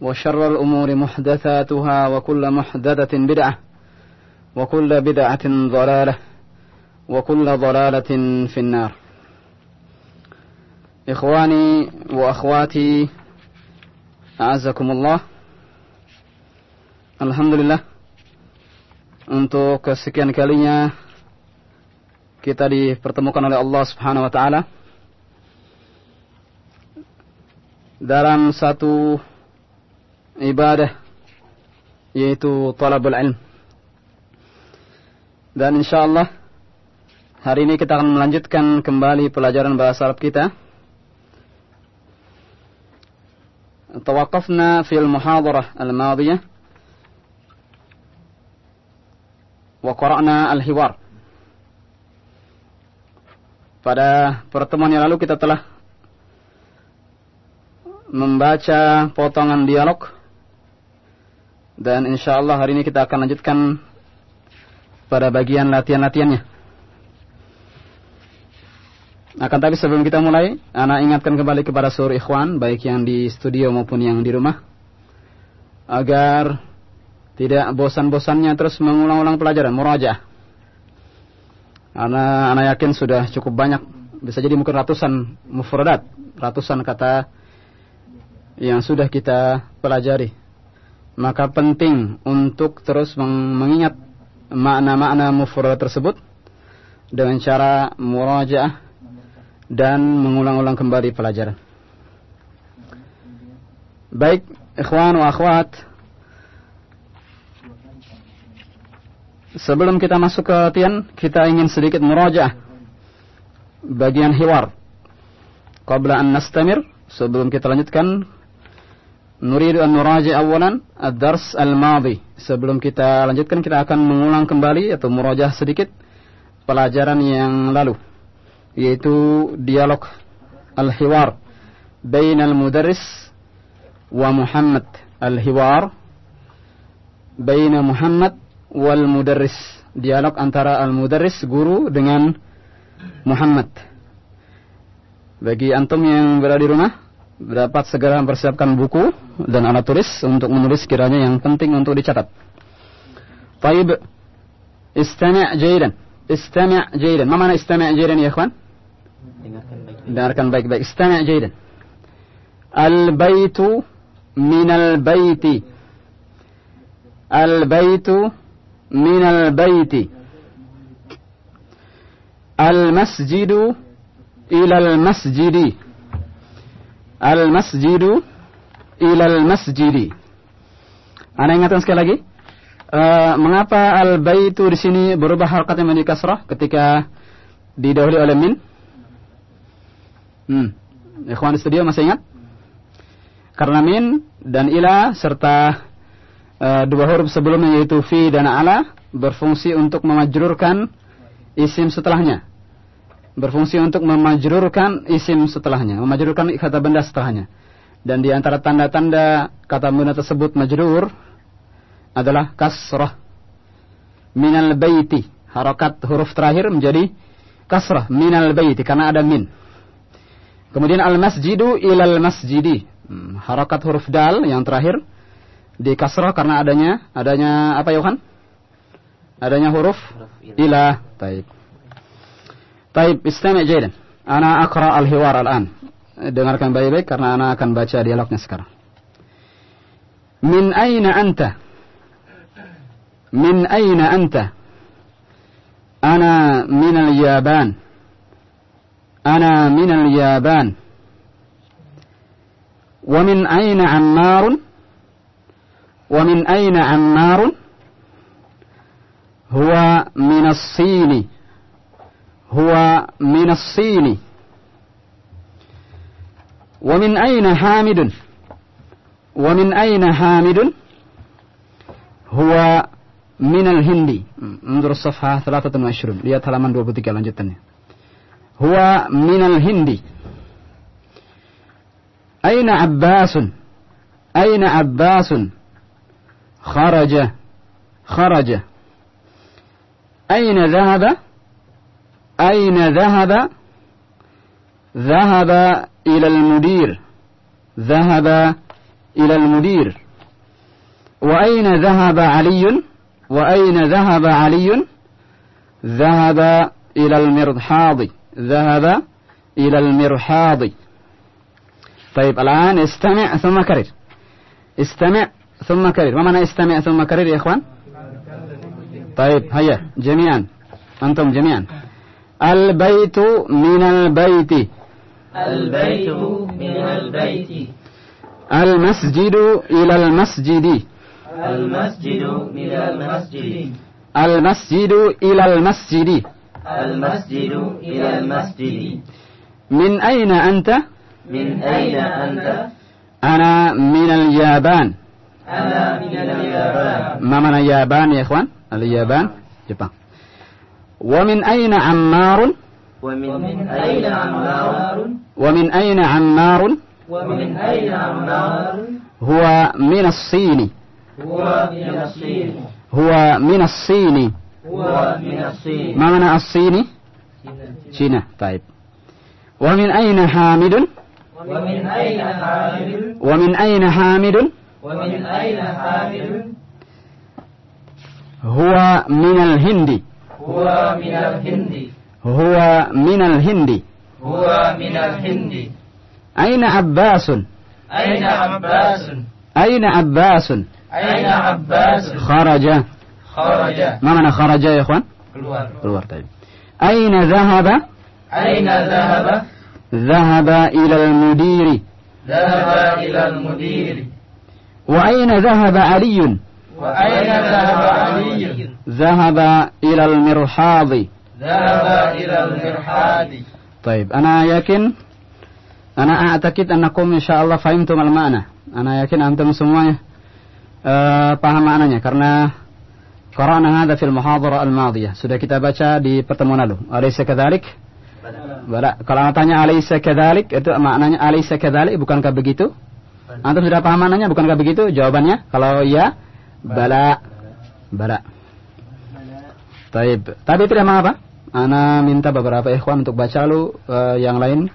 وشر الأمور محدثاتها وكل محدثة بدعة وكل بدعة ضلالة وكل ضلالة في النار إخواني وأخواتي أعزكم الله Alhamdulillah untuk kesekian kalinya kita dipertemukan oleh Allah Subhanahu wa taala dalam satu ibadah yaitu talabul ilm. Dan insyaallah hari ini kita akan melanjutkan kembali pelajaran bahasa Arab kita. Fil muhadarah al-madiyah wa qara'na al-hiwar. Pada pertemuan yang lalu kita telah membaca potongan dialog dan insya Allah hari ini kita akan lanjutkan pada bagian latihan-latihannya. Akan tapi sebelum kita mulai, Ana ingatkan kembali kepada seluruh ikhwan, baik yang di studio maupun yang di rumah, agar tidak bosan-bosannya terus mengulang-ulang pelajaran, murajaah. Karena Ana yakin sudah cukup banyak, bisa jadi mungkin ratusan mufradat, ratusan kata yang sudah kita pelajari maka penting untuk terus mengingat makna-makna mufrad tersebut dengan cara murajaah dan mengulang-ulang kembali pelajaran. Baik, ikhwan wa akhwat. Sebelum kita masuk ke latihan, kita ingin sedikit murajaah bagian hiwar. Qabla an nastamir, sebelum kita lanjutkan Nuridu an nuraji awalan ad-dars al-madhi. Sebelum kita lanjutkan kita akan mengulang kembali atau murajah sedikit pelajaran yang lalu yaitu dialog al-hiwar bain al-mudarris wa Muhammad al-hiwar bain Muhammad wal mudarris dialog antara al-mudarris guru dengan Muhammad bagi antum yang berada di rumah dapat segera mempersiapkan buku dan alat tulis untuk menulis kiranya yang penting untuk dicatat. Taib istami' jaydan. Istami' jaydan. Ma mana istami' jaydan ya ikhwan? Dengarkan baik-baik. Istami' jaydan. Al-baitu min al-baiti. Al-baitu min al-baiti. Al-masjidu ila al-masjidi. Al-masjidu ilal masjidi. Anda ingatkan sekali lagi. Uh, mengapa al-baitu di sini berubah harokatnya menjadi kasrah ketika didahului oleh min? Hmm. Ikhwan di studio masih ingat? Karena min dan ila serta uh, dua huruf sebelumnya yaitu fi dan ala berfungsi untuk memajrurkan isim setelahnya berfungsi untuk memajrurkan isim setelahnya, memajrurkan kata benda setelahnya. Dan di antara tanda-tanda kata benda tersebut majrur adalah kasrah minal baiti. Harokat huruf terakhir menjadi kasrah minal baiti karena ada min. Kemudian al masjidu ilal masjidi. Hmm, harokat huruf dal yang terakhir di kasrah karena adanya adanya apa Yohan? Adanya huruf ila. Taib. Taib, istami' jaydan. Ana akra al-hiwar al-an. Dengarkan baik-baik karena ana akan baca dialognya sekarang. Min aina anta? Min aina anta? Ana min al-Yaban. Ana min al-Yaban. ومن أين عمار ومن أين عمار هو من الصين هو من الصين ومن أين حامد ومن أين حامد هو من الهند انظر الصفحة 23 lihat halaman 23 lanjutannya هو من الهند أين عباس أين عباس خرج خرج أين ذهب أين ذهب؟ ذهب إلى المدير. ذهب إلى المدير. وأين ذهب علي؟ وأين ذهب علي؟ ذهب إلى المرحاض. ذهب إلى المرحاض. طيب الآن استمع ثم كرر. استمع ثم كرر. ما معنى استمع ثم كرر يا إخوان؟ طيب هيا جميعا. أنتم جميعا. البيت من البيت البيت من البيت المسجد إلى المسجد المسجد من المسجد المسجد إلى المسجد المسجد إلى المسجد من أين أنت؟ من أين أنت؟ أنا من اليابان أنا من اليابان ما معنى يابان يا إخوان؟ اليابان جبان ومن أين عمار؟ ومن أين عمار؟ ومن أين عمار؟ ومن أين عمار؟ هو من الصين هو من الصين هو من الصين هو من الصين ما معنى الصيني؟ Cina طيب ومن أين حامد؟ ومن أين حامل؟ ومن أين حامد؟ ومن أين حامل؟ هو من الهند هو من الهند هو من الهند هو من الهند أين عباس؟ أين عباس؟ أين عباس؟ أين عباس؟ خرج خرج ما معنى خرج يا إخوان؟ keluar طيب أين ذهب؟ أين ذهب؟ ذهب إلى المدير ذهب إلى المدير وأين ذهب علي؟ وأين ذهب علي؟ ذهب إلى المرحاض ذهب إلى المرحاض طيب أنا يقين أنا أعتقد أنكم إن شاء الله فهمتم المعنى أنا يقين أنتم semuanya uh, paham maknanya karena Qara'na hadha fil muhadharah al-madiyah. Sudah kita baca di pertemuan lalu. Alaysa kadzalik? Bala. Kalau anda tanya alaysa kadzalik itu maknanya alaysa kadzalik bukankah begitu? Antum sudah paham maknanya bukankah begitu? Jawabannya kalau iya bala. Bala. Taib. Tapi tidak mengapa. Ana minta beberapa ikhwan untuk baca lu uh, yang lain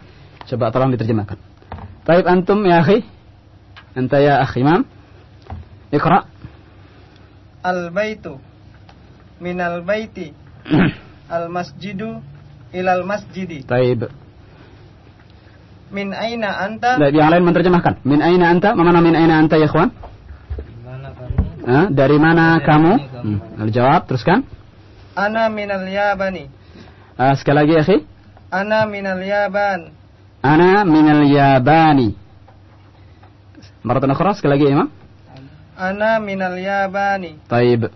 coba tolong diterjemahkan. Taib antum ya akhi. Anta ya akhi Imam. Iqra. Al-baitu minal baiti al-masjidu ilal masjidi Taib. min aina anta Nah, yang lain menerjemahkan. Min aina anta? Mana min aina anta ya ikhwan? Ah, dari mana kamu? Hmm. Al-jawab teruskan. Ana minal yabani Ah, sekali lagi ya akhi. ana minal yaban Ana minal yabani. Maratan ukhra sekali lagi Imam. ana minal yabani Taib.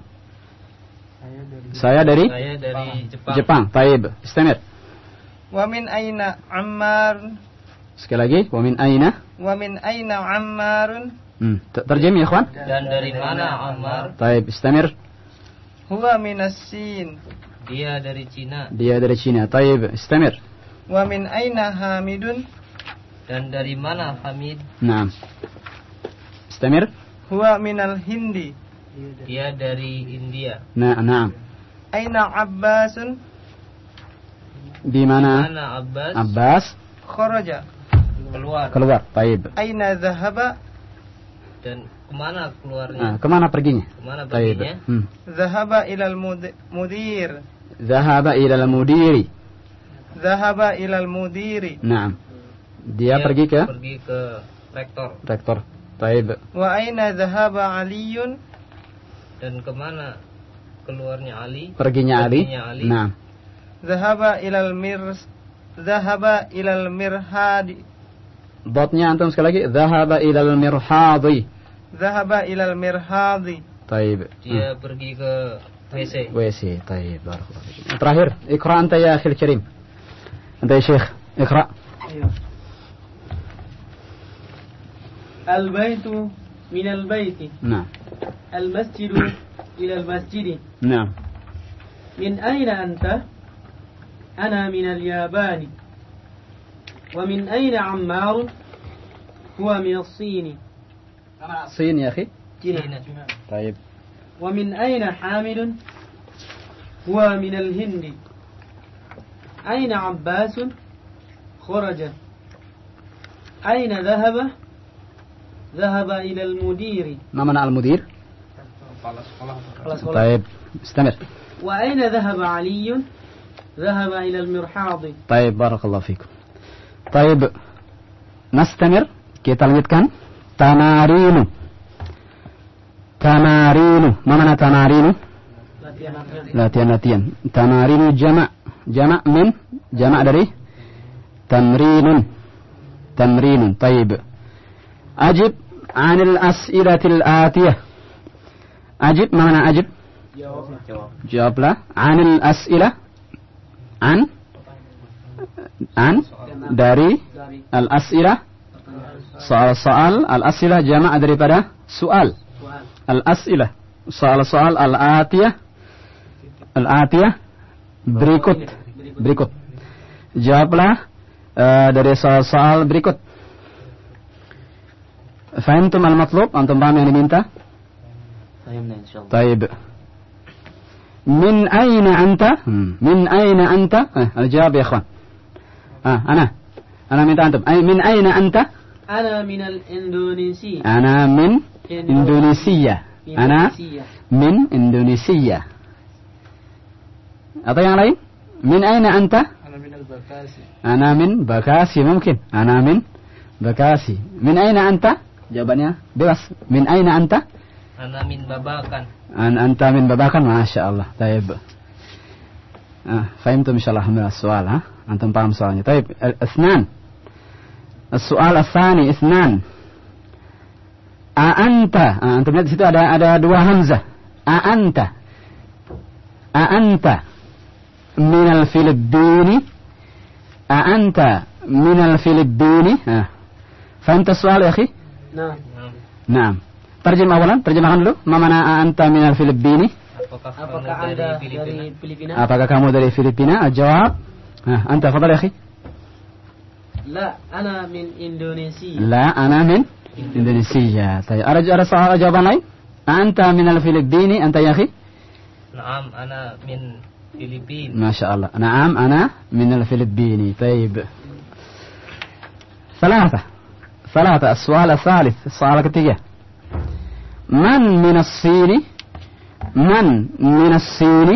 Saya dari Saya dari Jepang Jepang. Taib. Istamir. wa min aina ammar Sekali lagi. Wa min aina? wa min aina ammarun Hmm. Ter- Terjem ya ikhwan. Dan dari mana Ammar? Taib. Istamir. Huwa minas sin Dia dari Cina Dia dari Cina. Taib. Istamir. wa min aina hamidun Dan dari mana Hamid? Naam. Istamir. huwa minal hindi Dia dari India Na naam. Aina Abbasun Di mana Mana Abbas Abbas kharaja keluar keluar. Taib. Aina dhahaba dan ke mana keluarnya? Nah, ke mana perginya? Ke mana Taib. perginya? Hmm. Dhahaba ilal mud- mudir Zahaba ila al-mudiri. Dhahaba ilal mudiri Naam. Dia pergi ke pergi ke rektor rektor. Taib. Wa aina dhahaba Aliyun dan ke mana keluarnya Ali? Perginya Ali. Perginya Ali. Naam. Dhahaba ilal mirs Dhahaba ilal mirhadi Dotnya antum sekali lagi. Zahaba ila al-mirhadi. Dhahaba ilal mirhadi. Taib. Dia pergi ke WC. WC طيب بارك الله فيك تراهير اقرا انت يا أخي الكريم انت يا شيخ اقرا البيت من البيت نعم المسجد إلى المسجد نعم من أين أنت؟ أنا من اليابان ومن أين عمار؟ هو من الصين الصين يا أخي جنة. طيب ومن أين حامد؟ هو من الهند أين عباس؟ خرج أين ذهب؟ ذهب إلى المدير ما معنى المدير. طيب استمر وأين ذهب علي؟ ذهب إلى المرحاض طيب بارك الله فيكم طيب نستمر kita lanjutkan Tamarinu. Tamarinu. Mana tamarinu? Latihan-latihan. Tamarinu jama, jama min. jama dari? Tamrinun. Tamrinun. Taib. Ajib anil as'ilatil atiyah. Ajib mana ajib? Jawablah. Anil as'ilah. An. An. Dari. Al-as'ilah. Soal-soal al-asilah jamak daripada soal. Al-asilah. Soal-soal al-atiyah. Al-atiyah. Berikut. Berikut. Jawablah uh, dari soal-soal berikut. Fahamtum al-matlub? Antum paham yang diminta? Taib. Min aina anta? Hmm. Min aina anta? Eh, al-jawab ya ikhwan. Ah, ana. Ana minta antum. Ay, min aina anta? Ana minal Indonesia. Ana min Indonesia. Ana min Indonesia. Atau yang lain? Min aina anta? Ana min bekasi. Ana min bekasi mungkin. Ana min bekasi. Min aina anta? Jawabannya bebas. Min aina anta? Ana min Babakan. An anta min Babakan, masya Allah. Taib. Ah, fahimtum insyaallah hamil soal, ha? Antum paham soalnya. Taib, Al- Soal asani isnan. Aanta, ah, antum lihat di situ ada ada dua hamzah. Aanta. Aanta minal Filipini, Aanta minal Filipini. Ah. tak soal ya, ki? Nah, Naam. Awalan, terjemahkan dulu. Ma mana aanta minal Filipini? Apakah, Apakah kamu dari Filipina? Apakah kamu dari Filipina? Ah, jawab. Ah, anta fadal ya, akhi. لا أنا من إندونيسيا لا أنا من إندونيسيا طيب أرجو أرى soal jawaban lain أنت من الفلبين أنت يا أخي Naam, ana min Filipin. ما شاء الله نعم أنا من الفلبين طيب ثلاثة ثلاثة السؤال الثالث السؤال ketiga من من الصين من من الصين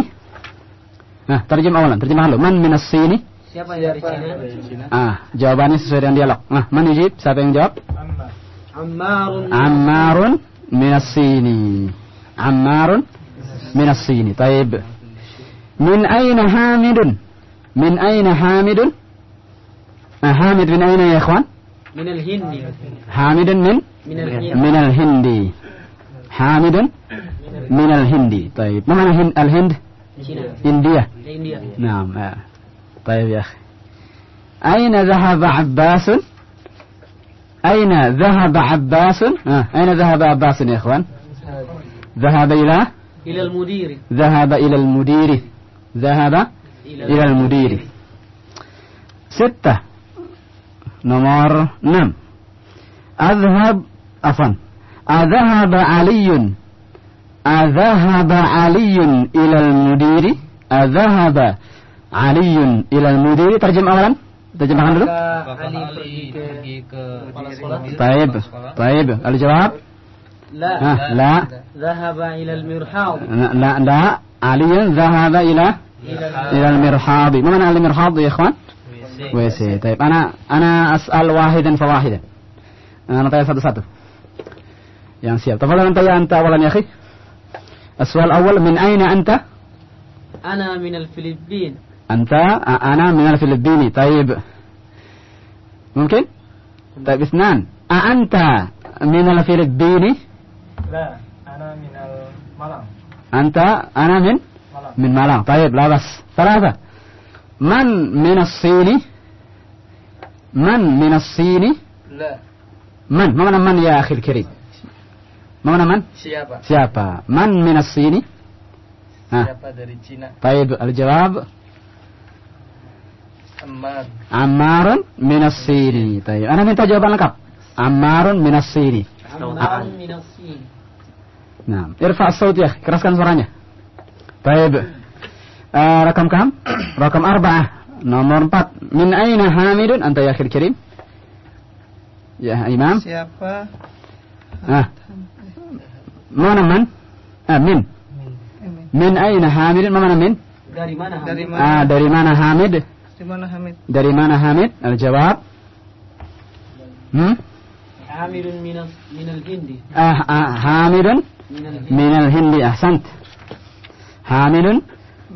Nah, terjem awalan, terjemah dulu. Man min as-sini? Siapa yang dari Cina? Ah, jawabannya sesuai dengan dialog. Nah, mana jib? Siapa yang jawab? Ammar. Ammarun. Ammarun minasini. Ammarun minasini. Taib. Min aina Hamidun? Min aina Hamidun? Ah, Hamid min aina ya ikhwan? Min al-Hindi. Hamidun min? Min al-Hindi. Hamidun min al-Hindi. Taib. Mana al-Hind? India. India. Naam. Ya. طيب يا أخي. أين ذهب عباس؟ أين ذهب عباس؟ آه. أين ذهب عباس يا إخوان؟ ذهب إلى؟ إلى المدير. ذهب إلى المدير. ذهب إلى المدير. ستة. نمر. نم. أذهب. عفوا. أذهب علي. أذهب علي إلى المدير. Adhahaba Aliyun ilal mudiri terjem awalan? Terjemahkan dulu. Apakah Apakah Ali Ali pergi ke pergi ke kepala sekolah? Taib. Taib. Al-jawab? لا Ah, la. ذهب إلى المرحاض لا لا, لا. علي ذهب إلى إلى المرحاض ما معنى المرحاض يا إخوان؟ WC. WC طيب أنا أنا أسأل واحدا فواحدا أنا طيب satu satu yang siap تفضل أنت يا أنت أولا يا أخي السؤال الأول من أين أنت؟ أنا من الفلبين أنت أنا من الفلبين طيب ممكن؟ طيب اثنان أأنت من الفلبين؟ لا أنا من الملام أنت أنا من ملام من مالام طيب لا بس ثلاثة من من الصين من من الصين لا من ما معنى من يا أخي الكريم ما معنى من siapa siapa من من الصين ها siapa dari Cina طيب الجواب Ammarun minasini. Tayyib. Anda minta jawaban lengkap. Ammarun minasini. Ammarun minasini. Nah, irfa saut ya, keraskan suaranya. Tayyib. Uh, rakam kam? rakam arba'ah. Nomor empat. Min aina Hamidun? Anta ya akhir kirim. Ya, Imam. Siapa? Ah. Mana man? Ah, min. Min aina Hamidun? Mana min? Dari mana Hamid? Dari mana? Ah, dari mana Hamid? Dari mana Hamid? Dari mana Hamid? Al-jawab. Hmm? Hamidun minal, minal hindi. Ah, ah, Hamidun minal hindi. Ahsant. Hamidun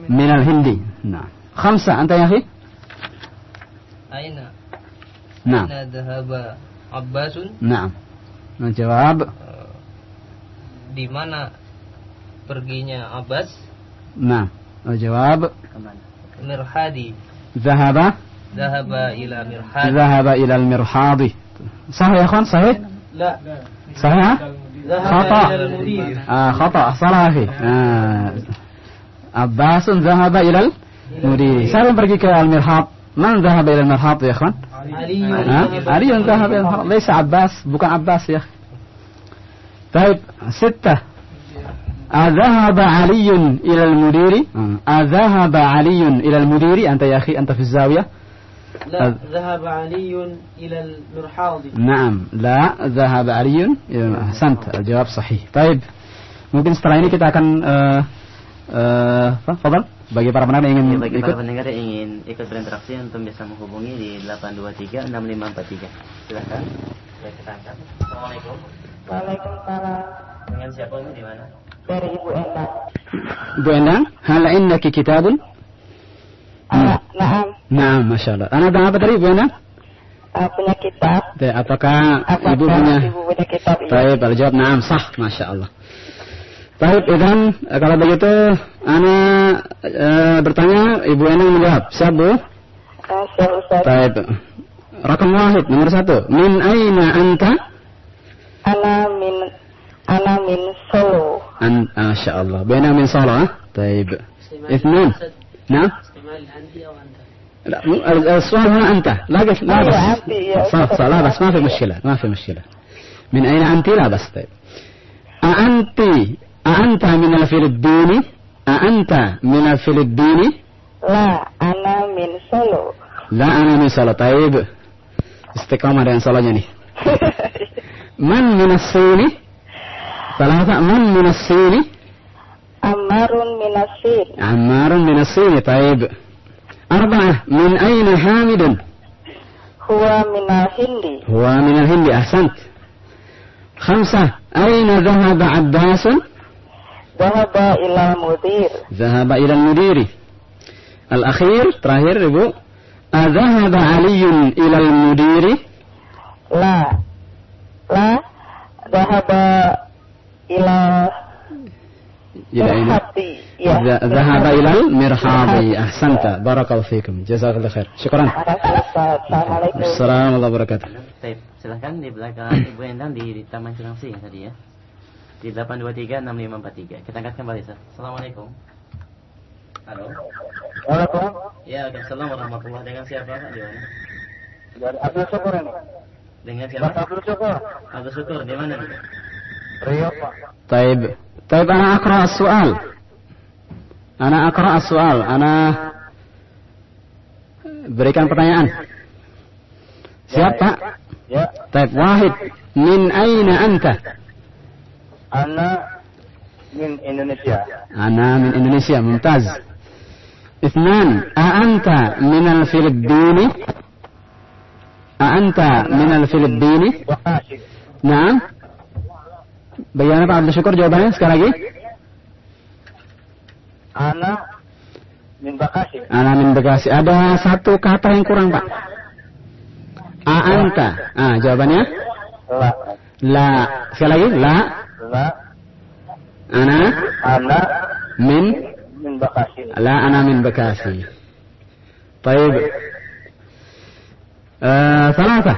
minal hindi. Nah. Khamsa, anta ya akhi? Aina. Nah. Aina dahaba Abbasun? Nah. Al-jawab. Eh, di mana perginya Abbas? Nah. Al-jawab. Mirhadi. ذهب ذهب إلى المرحاض ذهب إلى المرحاض. صحيح يا أخوان؟ صحيح؟ لا. صحيح؟ خطأ. آه، خطأ. صلاحي آه. عباس ذهب إلى المدير. سألوا برقي المرحاض. من ذهب إلى المرحاض يا أخوان؟ علي. آه؟ علي ذهب إلى المرحاض. ليس عباس. بكان عباس يا أخي. طيب ستة. أذهب علي إلى المدير أذهب علي إلى المدير أنت يا أخي أنت في الزاوية لا ذهب علي إلى المرحاض نعم لا ذهب علي إلى- أحسنت الجواب صحيح طيب mungkin setelah ini kita akan eh eh, apa Fadal bagi para pendengar yang ingin Ya, bagi ikut para pendengar yang ingin ikut berinteraksi untuk bisa menghubungi di 823 6543. Silakan. Ya, kita angkat. Assalamualaikum. Waalaikumsalam Dengan siapa ini di mana? Dari Ibu Endang. Bu Endang hal indaki kitabun Ah, Naam, Nah, Masya Allah. Anak apa tadi Bu Endang? ah, punya kitab. Teh, Apakah Apakah ibu punya ibu punya kitab? Iya. Baik, kalau jawab naam sah, masya Allah. Baik, Idan, eh, kalau begitu, Ana eh, bertanya, Ibu Endang menjawab. Siap, Bu? Siap Ustaz. Baik. Rakam wahid, nomor satu. Min aina anta? Ana min Ana min Solo. أن ما شاء الله. بينا من صلاة طيب. اثنان. نعم. لا السؤال هنا أنت. لا بس لا أيوة، بس. صح صح لا بس ما في مشكلة ما في مشكلة. من أين أنت؟ لا بس طيب. أأنت أأنت من الفلبين؟ أأنت من الفلبين؟ لا أنا من سولو. لا أنا من سولو. طيب. استقامة dan صلاة جني من من الصيني؟ ثلاثة من من الصين Ammarun min Asir. عمار من الصين طيب أربعة من أين حامد Huwa min al-Hindi. هو من الهند أحسنت خمسة أين ذهب عباس Dhahaba ila mudir. ذهب إلى المدير الأخير terakhir Ibu أذهب علي إلى المدير La. La. Dhahaba ila ila mirhati ya. zahaba ila mirhati ahsanta barakallahu fikum jazakallahu khair syukran assalamualaikum warahmatullahi wabarakatuh baik silahkan di belakang Ibu Endang di, Taman Cilangsi yang tadi ya di 8236543 kita angkat kembali sah. Assalamualaikum Halo. Waalaikumsalam. Ya, Assalamualaikum. warahmatullahi Dengan siapa Pak di mana? Dari Abdul Syukur ini. Dengan siapa? Abdul Syukur. Abdul Syukur di mana? Pak. طيب طيب أنا أقرأ السؤال Ana akra soal. Ana berikan pertanyaan. Siapa? Ya. Taib wahid. Min aina anta? Ana min Indonesia. Ana min Indonesia. Mumtaz. اثنان أأنت من الفلبين أأنت من الفلبين Bekasi. نعم Bagaimana Pak Abdul Syukur jawabannya sekali lagi? Ana min Bekasi. Ana min Bekasi. Ada satu kata yang kurang Pak. Aanta. Ah, jawabannya? La. La. Sekali lagi? La. La. Ana Ana min. min Bekasi. La ana min Bekasi. طيب آه ثلاثة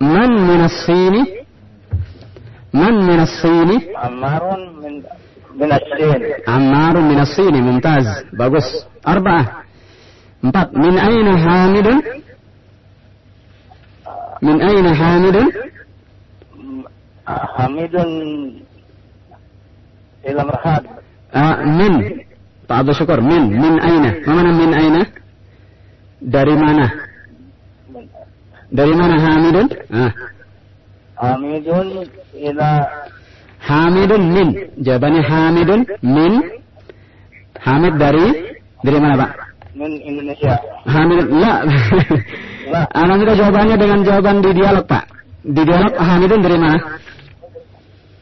من من الصين من من الصين Amarun min min Asin. عمار من الصين ممتاز bagus أربعة empat من أين حامد من أين حامد Hamidun ila Merhad. آه من Pak Abdul Syukur min min aina mana min aina dari mana dari mana Hamidun ah Hamidun ila Hamidun min jawabannya Hamidun min Hamid dari dari mana Pak? min Indonesia. Hamidun la Anak kita jawabannya dengan jawaban di dialog Pak. Di dialog Hamidun dari mana?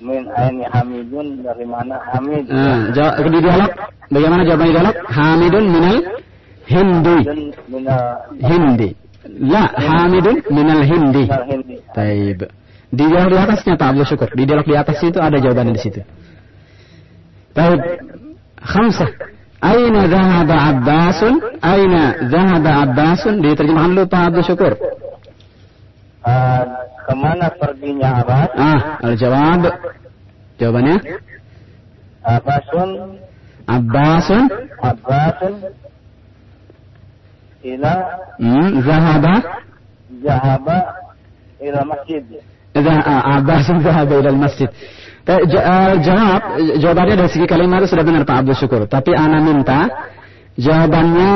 Min aini Hamidun dari mana Hamid? Ah, jawab di dialog. Bagaimana jawaban di dialog? Hamidun minal Hindi. Hindi. La Hamidun minal Hindi. minal Hindi. Taib. Di dialog di atasnya Pak Abdul Syukur. Di dialog di atasnya itu ada jawabannya di situ. Taib. Khamsah. Aina dhahaba Abbasun? Aina dhahaba Abbasun? Diterjemahkan dulu Pak Abdul Syukur. Ah, ke mana perginya Abbas? Ah, al-jawab. Jawabannya? Abbasun, Abbasun. Abbasun ila Hmm, zahaba. Jahaba ila masjid. Ah, Abbasun zahaba ila masjid. Ja- eh, jawab, jawabannya dari segi kalimat itu sudah benar Pak Abdul Syukur. Tapi Ana minta jawabannya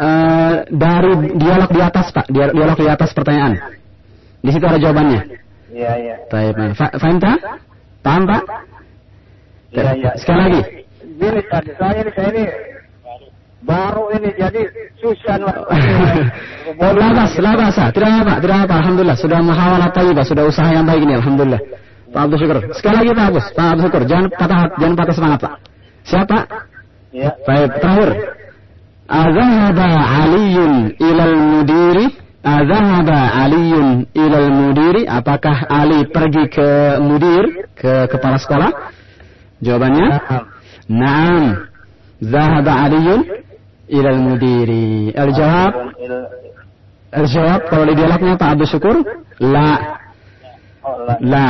eh, dari dialog di atas Pak, Dia- dialog di atas pertanyaan. Di situ ada jawabannya. Iya, iya. Baik, baik. Fa- Faham tak? Paham Pak? Iya, iya. Sekali lagi. Gini, saya ini, saya ini baru ini jadi susah. Labas, labasa. Tidak apa, tidak apa. Alhamdulillah. Sudah muhawalah tayyibah. Sudah usaha yang baik ini. Alhamdulillah. Pak Abdul Syukur. Sekali lagi Pak Abus. Pak Abdul Syukur. Jangan patah, jangan patah semangat Pak. Siapa? Ya. Baik, terakhir. Azahaba Aliyun ilal mudiri. Azahaba Aliyun ilal mudiri. Apakah Ali pergi ke mudir, ke kepala sekolah? Jawabannya? Naam. Zahaba Aliyun ilal mudiri. Al-jawab? Al-jawab kalau di dialognya Pak Abdul Syukur? La. La.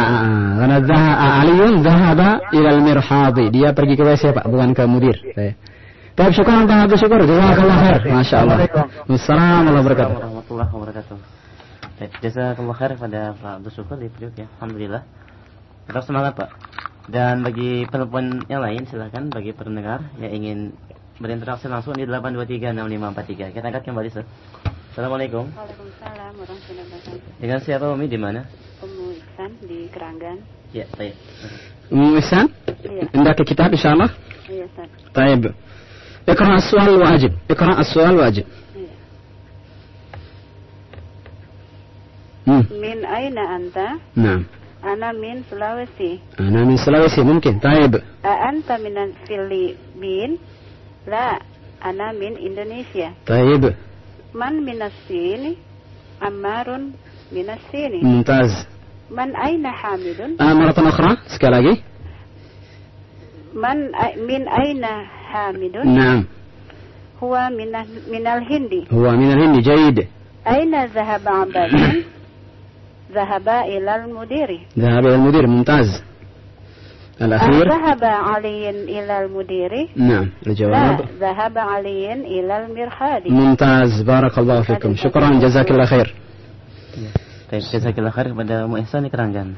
Karena zah Aliyun zahaba ilal mirhadi. Dia pergi ke WC Pak, bukan ke mudir. Tapi syukur Pak Abdul Syukur. Jazakallah khair. Masya Allah. Wassalamualaikum warahmatullahi wabarakatuh. Baik, jazakallah khair pada Pak Abdul Syukur di Priuk ya. Alhamdulillah. Tetap semangat Pak. Dan bagi penelpon yang lain silakan bagi pendengar yang ingin berinteraksi langsung di 8236543. Kita angkat kembali, Ustaz. Assalamualaikum. Waalaikumsalam warahmatullahi wabarakatuh. Dengan siapa Umi di mana? Umi Iksan di Keranggan. Ya, baik. Umi Iksan? Iya. Hendak kita insyaallah? Iya, Ustaz. Baik. Iqra as-su'al wajib. Iqra as-su'al wajib. Iya. Hmm. Min aina anta? Naam. Ana min Sulawesi. Ana min Sulawesi mungkin. Taib. A anta min Filipin? La, ana min Indonesia. طيب. Man min Sini? Ammarun min Sini. ممتاز. Man aina Hamidun? آه مرة أخرى. sekali lagi. Man a- min aina Hamidun? نعم. Huwa min min al-Hindi. هو من الهند جيد. Aina zahaba Abbasan? Zahaba ila al-mudiri. ذهب إلى المدير ممتاز. الأخير. ذهب علي إلى المدير نعم لا الجواب ذهب علي إلى المرحاض ممتاز بارك الله فيكم شكرا جزاك الله خير Baik, jazakallah khair kepada Mu Ihsan di Keranggan.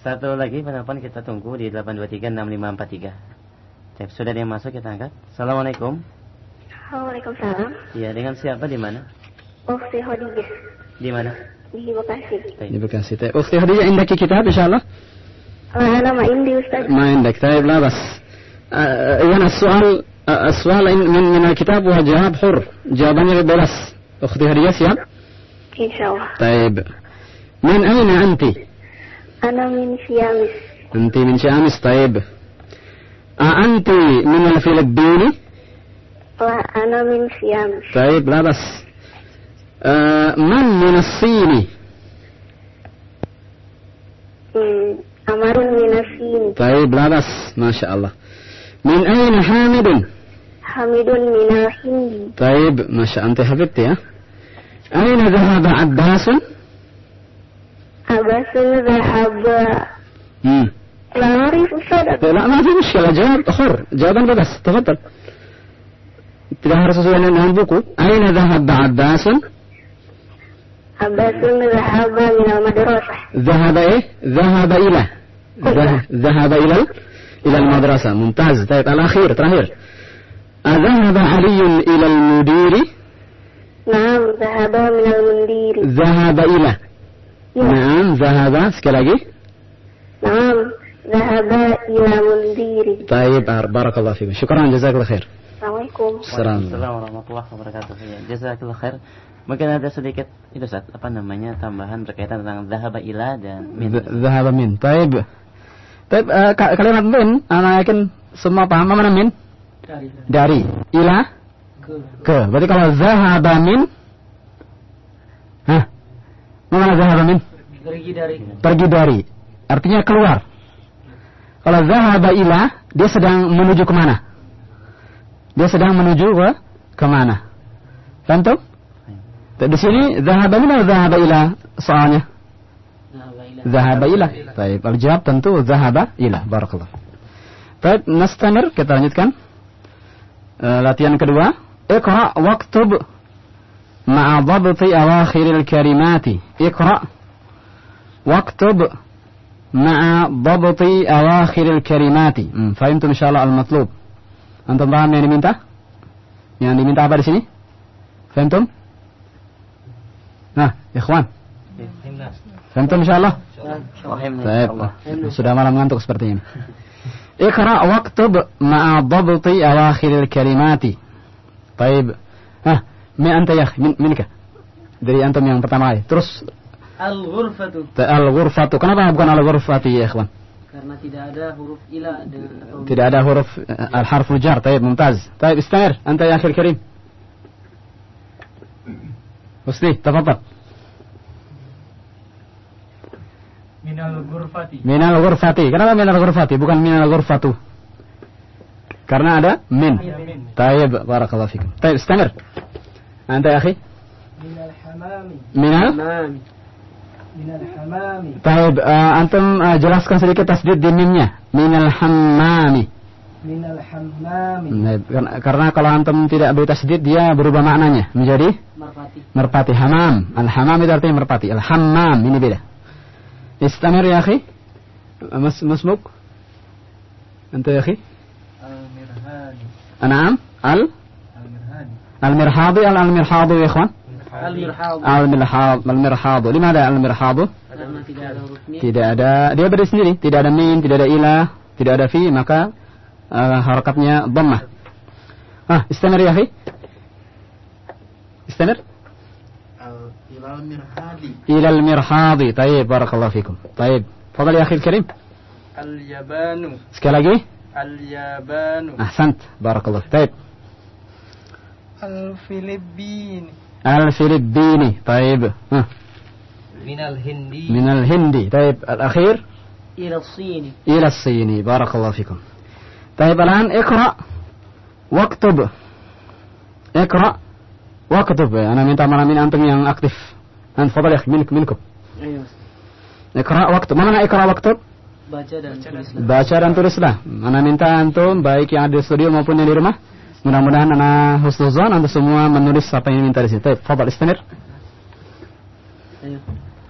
Satu lagi penelpon kita tunggu di 8236543. Cek sudah ada yang masuk kita angkat. Assalamualaikum. Waalaikumsalam. Iya, dengan siapa di mana? Ukti Khadijah Di mana? di Bekasi. Di Bekasi. طيب أختي خديجة عندك كتاب إن شاء الله؟ أنا ما عندي أستاذ. ما عندك طيب لا بس آه، يعني السؤال آه، السؤال إن- من من الكتاب وهو جواب حر جوابني ببلاش أختي خديجة سياب إن شاء الله. طيب من أين أنت؟ أنا من سيامس. أنت من شامس طيب أأنت من الفلبين؟ لا أنا من سيامس. طيب لا بس آه، من من الصين؟ مم، أمر من الصين. طيب لا بس ما شاء الله من أين حامد؟ حميد من الهند. طيب ما شاء أنت حبيبتي ها أين ذهب عباس؟ أبس ذهب مم. لا أعرف أستاذ. لا ما في مشكلة جواب حر جوابا بس تفضل tidak harus sesuai dengan buku أين ذهب عباس ذهب من المدرسة. ذهب إيه ذهب إلى ذه- ذهب إلى إلى المدرسة ممتاز طيب الأخير terakhir أذهب علي إلى المدير نعم ذهب من المدير. ذهب إلى. نعم ذهب lagi نعم ذهب إلى مدير. طيب بارك الله فيكم شكرا جزاك الله خير Assalamualaikum. السلام Waalaikumsalam warahmatullahi wabarakatuh. Ya, jazakallah khair. Mungkin ada sedikit itu saat apa namanya tambahan berkaitan tentang zahaba ila dan min. Zahaba min. Taib. Taib uh, kalimat min, Ana yakin semua paham mana min? Dari. Dari. Ila ke. ke. Berarti kalau zahaba min Hah? Mana zahaba min? Pergi dari. Pergi dari. Artinya keluar. Kalau zahaba ila, dia sedang menuju ke mana? Dia sedang menuju ke ke mana? Tentu. Di sini zahaba mana zahaba ila soalnya? Zahaba ila. Baik, al-jawab tentu zahaba ila. Barakallah. Baik, nastamir kita lanjutkan. E, latihan kedua, Ikra waktub ma'a dhabti awakhiril karimati. Ikra waktub ma'a dhabti awakhiril karimati. Hmm, fahimtum insyaallah al-matlub. Antum paham yang diminta? Yang diminta apa di sini? Fahimtum? Ya kawan. Fahimtum insyaallah? Insyaallah. Sudah malam ngantuk sepertinya. Iqra waktu ma'a dhabti awakhir kalimati. Baik. Ah, mi anta ya min, minka. Dari antum yang pertama kali. Terus al-ghurfatu. Al-ghurfatu. Kenapa bukan al-ghurfati ya ikhwan? Karena tidak ada huruf ila dan. tidak ada huruf eh, al-harful jar. Baik, mumtaz. Baik, istamir. Anta ya akhir karim. Husni, tafadhal. Minal Gurfati. Minal Gurfati. Kenapa minal Gurfati? bukan minal Gurfatu. Karena ada iya, min. Taib barakallahu fikum. Taib istamir. Anda ya akhi? Minal hamami. Minal hamami. Minal hamami. Taib uh, antum uh, jelaskan sedikit tasdid di minnya. Minal hamami. Minal hamami. Karena, kalau antum tidak beri tasdid dia berubah maknanya menjadi merpati. Merpati hamam. al Hamami itu artinya merpati. Al Hamam ini beda. istamir ya akhi mas masmuk أنت يا أخي Al-mirhadi. نعم ال Al-mirhadi. المرحاض ال المرحاض يا إخوان Al-mirhad. المرحاض المرحاض لماذا المرحاض Karena tidak ada hurufnya. tidak ada dia berdiri sendiri tidak ada min tidak ada ilah tidak ada fi maka uh, harakatnya dhammah ah istamir ya akhi istamir Mirhadi. ila al-mirhadi طيب بارك الله فيكم. طيب تفضل يا أخي الكريم. sekali lagi Al-yabanu. ahsant بارك الله طيب. Al-Filippini. الفلبيني طيب. Minal hindi. من الهندي. طيب الأخير. Ila sini. إلى الصيني. بارك الله فيكم. طيب الآن اقرأ واكتب. اقرأ واكتب. أنا minta malam ini antum yang aktif أنت تفضل يا أخي منك منكم Ayo. اقرأ واكتب mana اقرأ واكتب Baca dan tulislah. baca dan tulislah Ana minta antum baik yang ada di studio maupun yang di rumah mudah-mudahan ana husnuzon antum semua menulis apa yang minta di sini طيب تفضل استمر Ayo.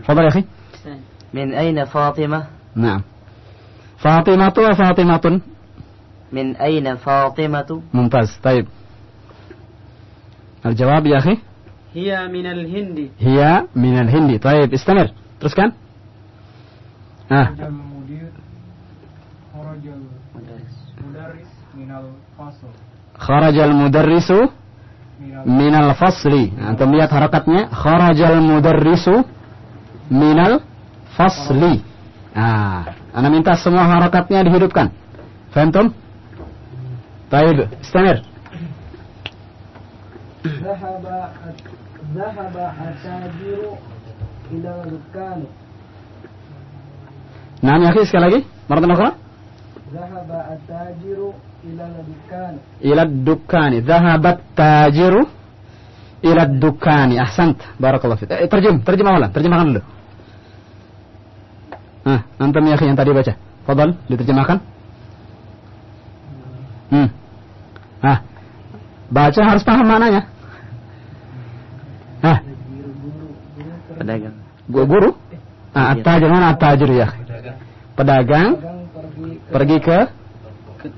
تفضل يا أخي Sen. من أين فاطمة نعم فاطمة وفاطمة من أين فاطمة ممتاز طيب الجواب يا أخي Hiya minal hindi. Hiya minal hindi. Taib, istamir. Teruskan. Ah. Kharajal mudarrisu minal fasli. Nah, Antum lihat harakatnya. Kharajal mudarrisu minal fasli. Ah, ana minta semua harakatnya dihidupkan. Phantom? Taib, istamir. ذهب ذهب التاجر إلى الدكان Nah, ya akhi sekali lagi. Maratan ukhra. ذهب التاجر إلى الدكان Ila dukani. Dhahabat tajiru ila dukani. Ahsant. Barakallahu fiik. Eh, terjem, terjem awalan. Terjemahkan dulu. Nah, antum ya akhi yang tadi baca. Fadal, diterjemahkan. Hmm. Ah. Baca harus paham maknanya. Ah, pedagang gua guru. Ah, at-tajir mana at-tajir ya? Pedagang pergi ke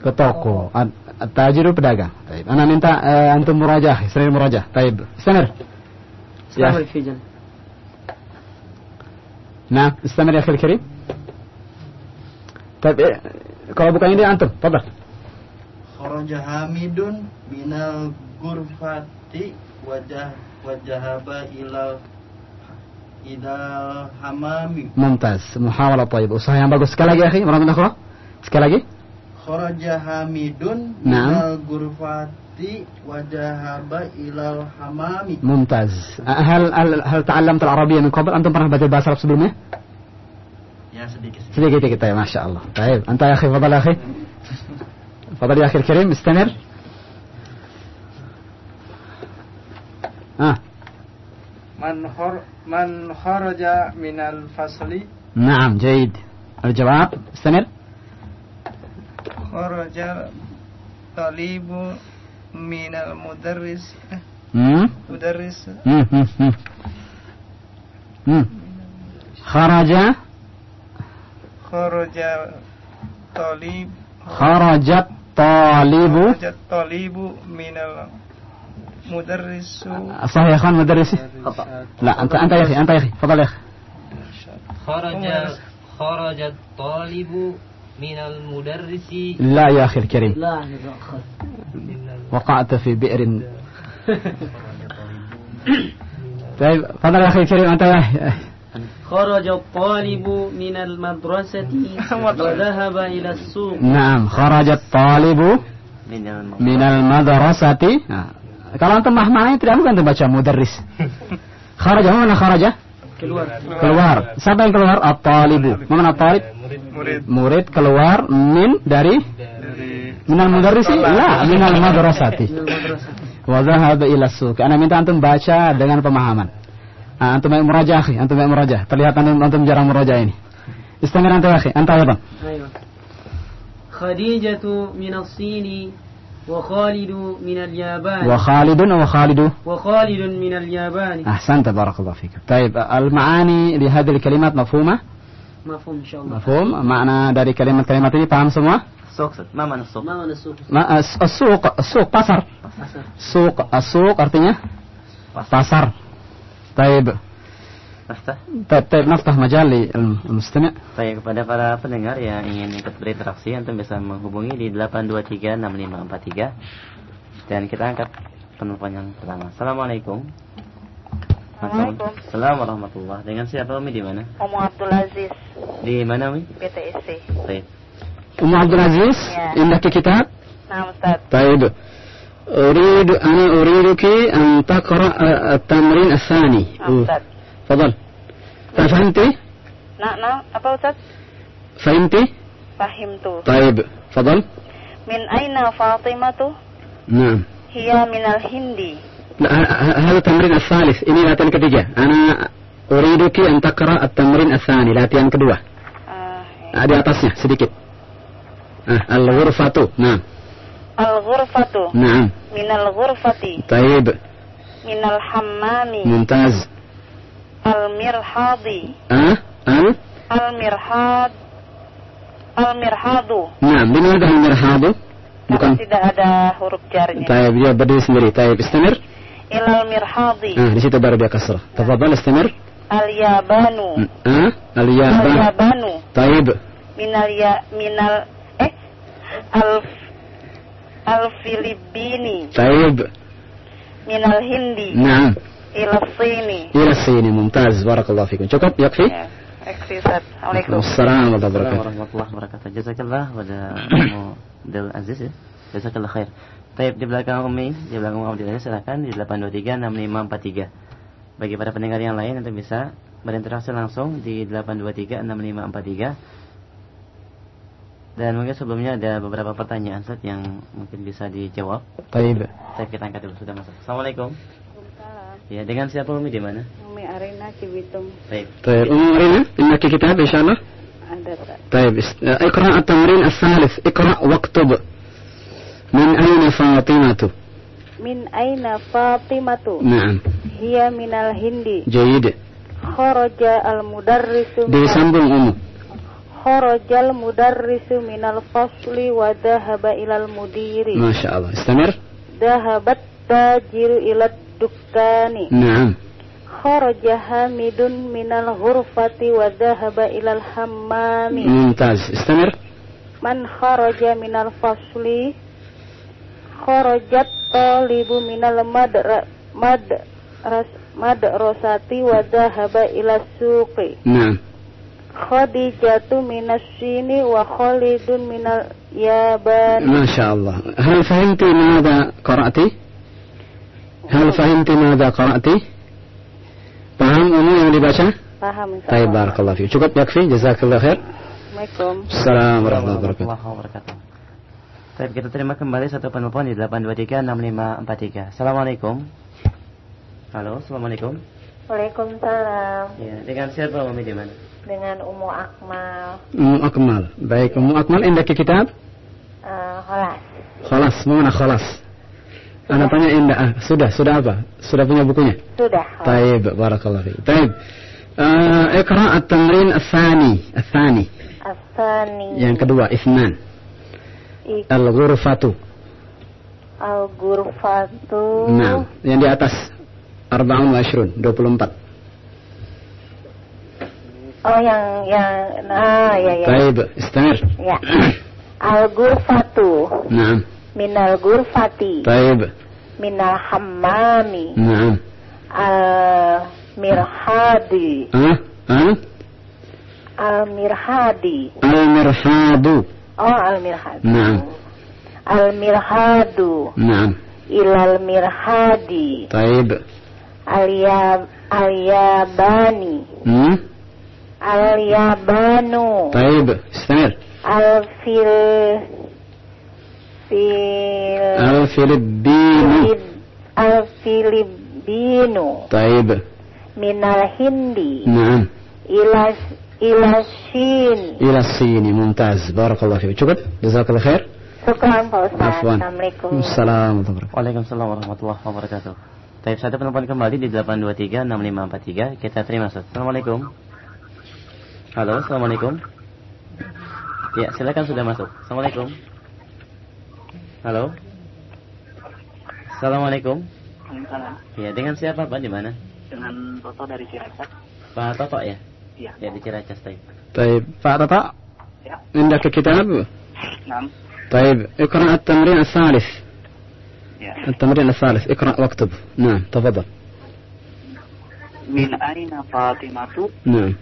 ke toko. At- At-tajiru pedagang. Baik. Ana minta eh, antum murajah, sering murajah. Baik. Istamir. Ya. استعمل في جنة Nah, istamir ya akhil karim. Baik, eh, kalau bukan ini antum, fadal. kharaja hamidun minal gurfati wajah wajahaba ilal idal hamami. Mumtaz. Muhawalah tayyib. Usaha yang bagus. Sekali lagi akhi orang akhwa sekali lagi. Kharaja hamidun minal gurfati wajahaba ilal hamami. Mumtaz. Hal hal hal ta'allam al-arabiyya min qabl? Antum pernah baca bahasa Arab sebelumnya? Ya sedikit sedikit. Kita ya masya Allah. Baik anta ya akhi fadal akhi. يا أخي فضل يا أخي الكريم استمر آه. من خر من خرج من الفصل. نعم جيد. الجواب استمر خرج الطالب من المدرس. مدرس. خرج. خرج الطالب خرج الطالب خرج الطالب من المدرس. صحيح يا أخوان مدرسي لا انت أنت يا أخي أنت يا أخي تفضل يا أخي. خرج خرج الطالب من المدرس. لا يا أخي الكريم. لا وقعت في بئر. طيب تفضل يا أخي الكريم أنت يا أخي. خرج الطالب من المدرسة وذهب إلى السوق نعم خرج الطالب من الم- من المدرسة nah, kalau antum mahmahnya tidak mungkin antum baca mudarris kharaja mana kharaja keluar keluar siapa yang keluar at-talibu mana at-talib murid murid keluar min dari minal mudarrisi la minal madrasati من المدرسة wa dhahaba ila suq ana minta antum baca dengan pemahaman ah, antum yang murajah akhi antum yang murajah terlihat antum antum jarang murajah ini istamir anta ya akhi anta ya bang أيوة خديجة من الصين وخالد من اليابان wa khalidun wa khalidu وخالد من اليابان ahsanta barakallahu fik طيب المعاني لهذه الكلمات مفهومة مفهوم إن شاء الله مفهوم makna dari kalimat-kalimat ini paham semua السوق ما معنى السوق ما معنى السوق Ma, as- as-suq as-suq pasar suq as-suq artinya pasar طيب Nafta? طيب طيب نفتح مجال للمستمع Baik, kepada para pendengar yang ingin ikut berinteraksi, antum bisa menghubungi di 8236543 dan kita angkat penelpon yang pertama. Assalamualaikum. Assalamualaikum. Assalamualaikum warahmatullah. Dengan siapa Umi di mana? Omo Abdul Aziz, Di mana Umi? PTSC. Baik. أم عبد العزيز Ya. عندك كتاب Nah, Ustaz. طيب أريد أنا أريدك أن تقرأ التمرين الثاني Nah, Ustaz. تفضل فهمت Nah, nah, apa Ustaz? فهمت Fahim tuh. طيب تفضل Min aina Fatimatu? نعم Hiya minal Hindi. لا ه- ه- هذا التمرين الثالث ini latihan ketiga أنا أريدك أن تقرأ التمرين الثاني latihan kedua Ah, Ah, di atasnya sedikit ah, al-ghurfatu نعم Al-ghurfatu. نعم Minal ghurfati. طيب Minal hammami. ممتاز Al-mirhadi. آه ال Al-mirhad. Al-mirhadu. Nah, بماذا المرحاض bukan Karena tidak ada huruf jarnya. طيب dia berdiri sendiri طيب استمر Ilal mirhadi. ah di situ baru dia kasrah تفضل استمر Al-yabanu. ah اليابان Al-yabanu. طيب Minal ya minal eh al al-Filipini. طيب Minal Hindi. نعم Ila Sini. إلى الصين ممتاز بارك الله فيكم cukup يكفي Ya. Eksisat. Assalamualaikum. السلام ورحمة الله Assalamualaikum وبركاته warahmatullahi wabarakatuh. Jazakallah pada Ummu Del Aziz ya. Jazakallah khair. Taib di belakang Umi, di belakang Umi Abdul Aziz silakan di 823 6543. Bagi para pendengar yang lain untuk bisa berinteraksi langsung di 823 6543. dan mungkin sebelumnya ada beberapa pertanyaan Ustaz yang mungkin bisa dijawab. Baik. Saya kita angkat dulu sudah masuk. Assalamualaikum. Ya, dengan siapa Umi di mana? Umi Arena Cibitung. Baik. Baik, Umi Arena, innaki kitab insyaallah. Ada, Pak. Baik, eh, iqra at-tamrin as-salis, iqra waktub. Min aina Fatimatu? Min aina Fatimatu? Naam. Hiya minal Hindi. Jayyid. Kharaja al-mudarrisu. Disambung Umi kharajal mudarrisu minal fasli wa dahaba ilal mudiri. Masya Allah. Istamir. Dahabat tajiru ilad dukani. Naam. Kharaja hamidun minal hurfati wa dahaba ilal hammami. Mumtaz. Istamir. Man kharaja minal fasli kharajat talibu minal madra mad ras madrasati wa dahaba suqi. Naam. Khadijatu minas sini wa Khalidun minal yaban. Masya Allah. Hal fahimti mada qara'ati? Hal fahimti mada qara'ati? Paham ini yang dibaca? Paham. Baik, barakallahu fiik. Cukup yakfi, jazakallahu khair. Assalamualaikum warahmatullahi wabarakatuh. Baik, kita terima kembali satu penelpon di 8236543. Assalamualaikum. Halo, Assalamualaikum. Waalaikumsalam. Ya, dengan siapa Mami di mana? dengan Umu Akmal. Umu Akmal. Baik, Umu Akmal indah ke kitab? Eh, uh, kholas. Kholas, mana kholas? Anak tanya indah, ah, sudah, sudah apa? Sudah punya bukunya? Sudah. Taib, barakallahu. Taib. Eh, uh, ikra at-tamrin as-sani, as-sani. As-sani. Yang kedua, isnan. Al-ghurfatu. Al-ghurfatu. Nah, yang di atas. Arba'un wa 24. Oh yang yang nah ya ya. Baik, istar. Ya. Al ghurfatu. Naam. Minal ghurfati. Baik. Minal hammami. Naam. Al mirhadi. Ah? Ah? Al mirhadi. Al mirhadu. Oh al mirhadu. Naam. Al mirhadu. Naam. Ilal mirhadi. Baik. Alia Aliyabani. Hmm? Al-yabanu. طيب استمر Al-fil fil الفلبين Al-filibinu. طيب Minal hindi. نعم Ila ila shin. إلى الصين ممتاز بارك الله فيك شكرا جزاك الله خير Syukran Pak Ustaz. عفوا Assalamualaikum. السلام ورحمة الله Waalaikumsalam warahmatullahi wabarakatuh. Baik, satu penelpon kembali di 8236543. Kita terima Ustaz. Assalamualaikum. Halo, Assalamualaikum. Ya, silakan sudah masuk. Assalamualaikum. Halo. Assalamualaikum. Ya, dengan siapa Pak di mana? Dengan Toto dari Ciracas. Pak Toto ya? Iya. Ya, di Ciracas tadi. طيب فأتطأ Ya. عندك كتاب Enam. طيب اقرأ التمرين الثالث Ya. التمرين الثالث اقرأ واكتب نعم تفضل Min aina Fatimatu نعم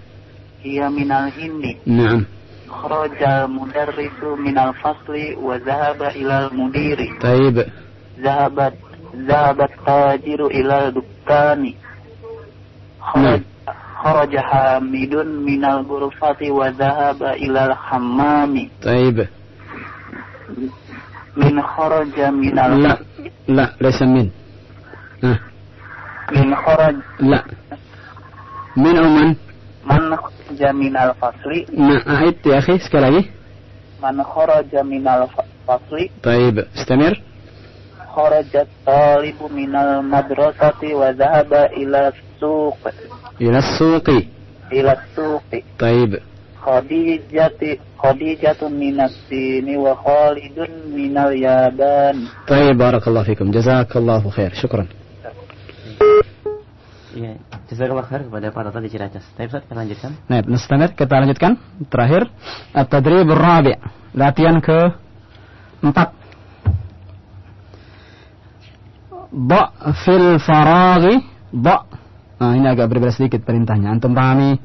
hiya minal hindi. نعم Kharaja mudarrisu minal fasli wa zahaba ilal mudiri. طيب Zahabat zahabat tajiru ilal dukkani. Kharaj- Kharaja hamidun minal ghurfati wa zahaba ilal hammami. طيب Min kharaja minal لا لا ليس من آه. min kharaj لا من أو من man Jamin minal fasli. Nah, ahid ya akhi, sekali lagi. Man kharaja minal fasli. Baik, istamir. Kharajat talibu minal madrasati wa zahaba ila suq. Ila suqi. Ila suqi. Baik. Khadijati Khadijatun minas sini wa Khalidun minal yaban. Baik, barakallahu fikum. Jazakallahu khair. Syukran. Iya. Jazakallah khair kepada para tadi Ciracas. Tapi kita lanjutkan. Nah, Mustanud kita lanjutkan. Terakhir at-tadribur rabi', latihan ke empat. Ba fil faraghi ba. Nah, ini agak berbeda sedikit perintahnya. Antum pahami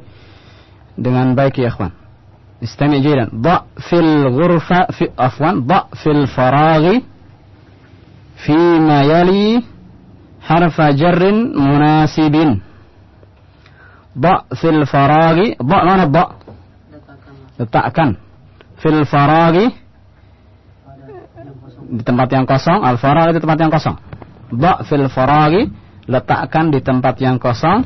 dengan baik ya, ikhwan. Istami jilan. Ba fil ghurfa fi afwan, ba fil faraghi fima yali حرف جر مناسب ضع في الفراغ ضع mana ضع letakkan fil faragi di tempat yang kosong al farag di tempat yang kosong ضع fil faragi letakkan di tempat yang kosong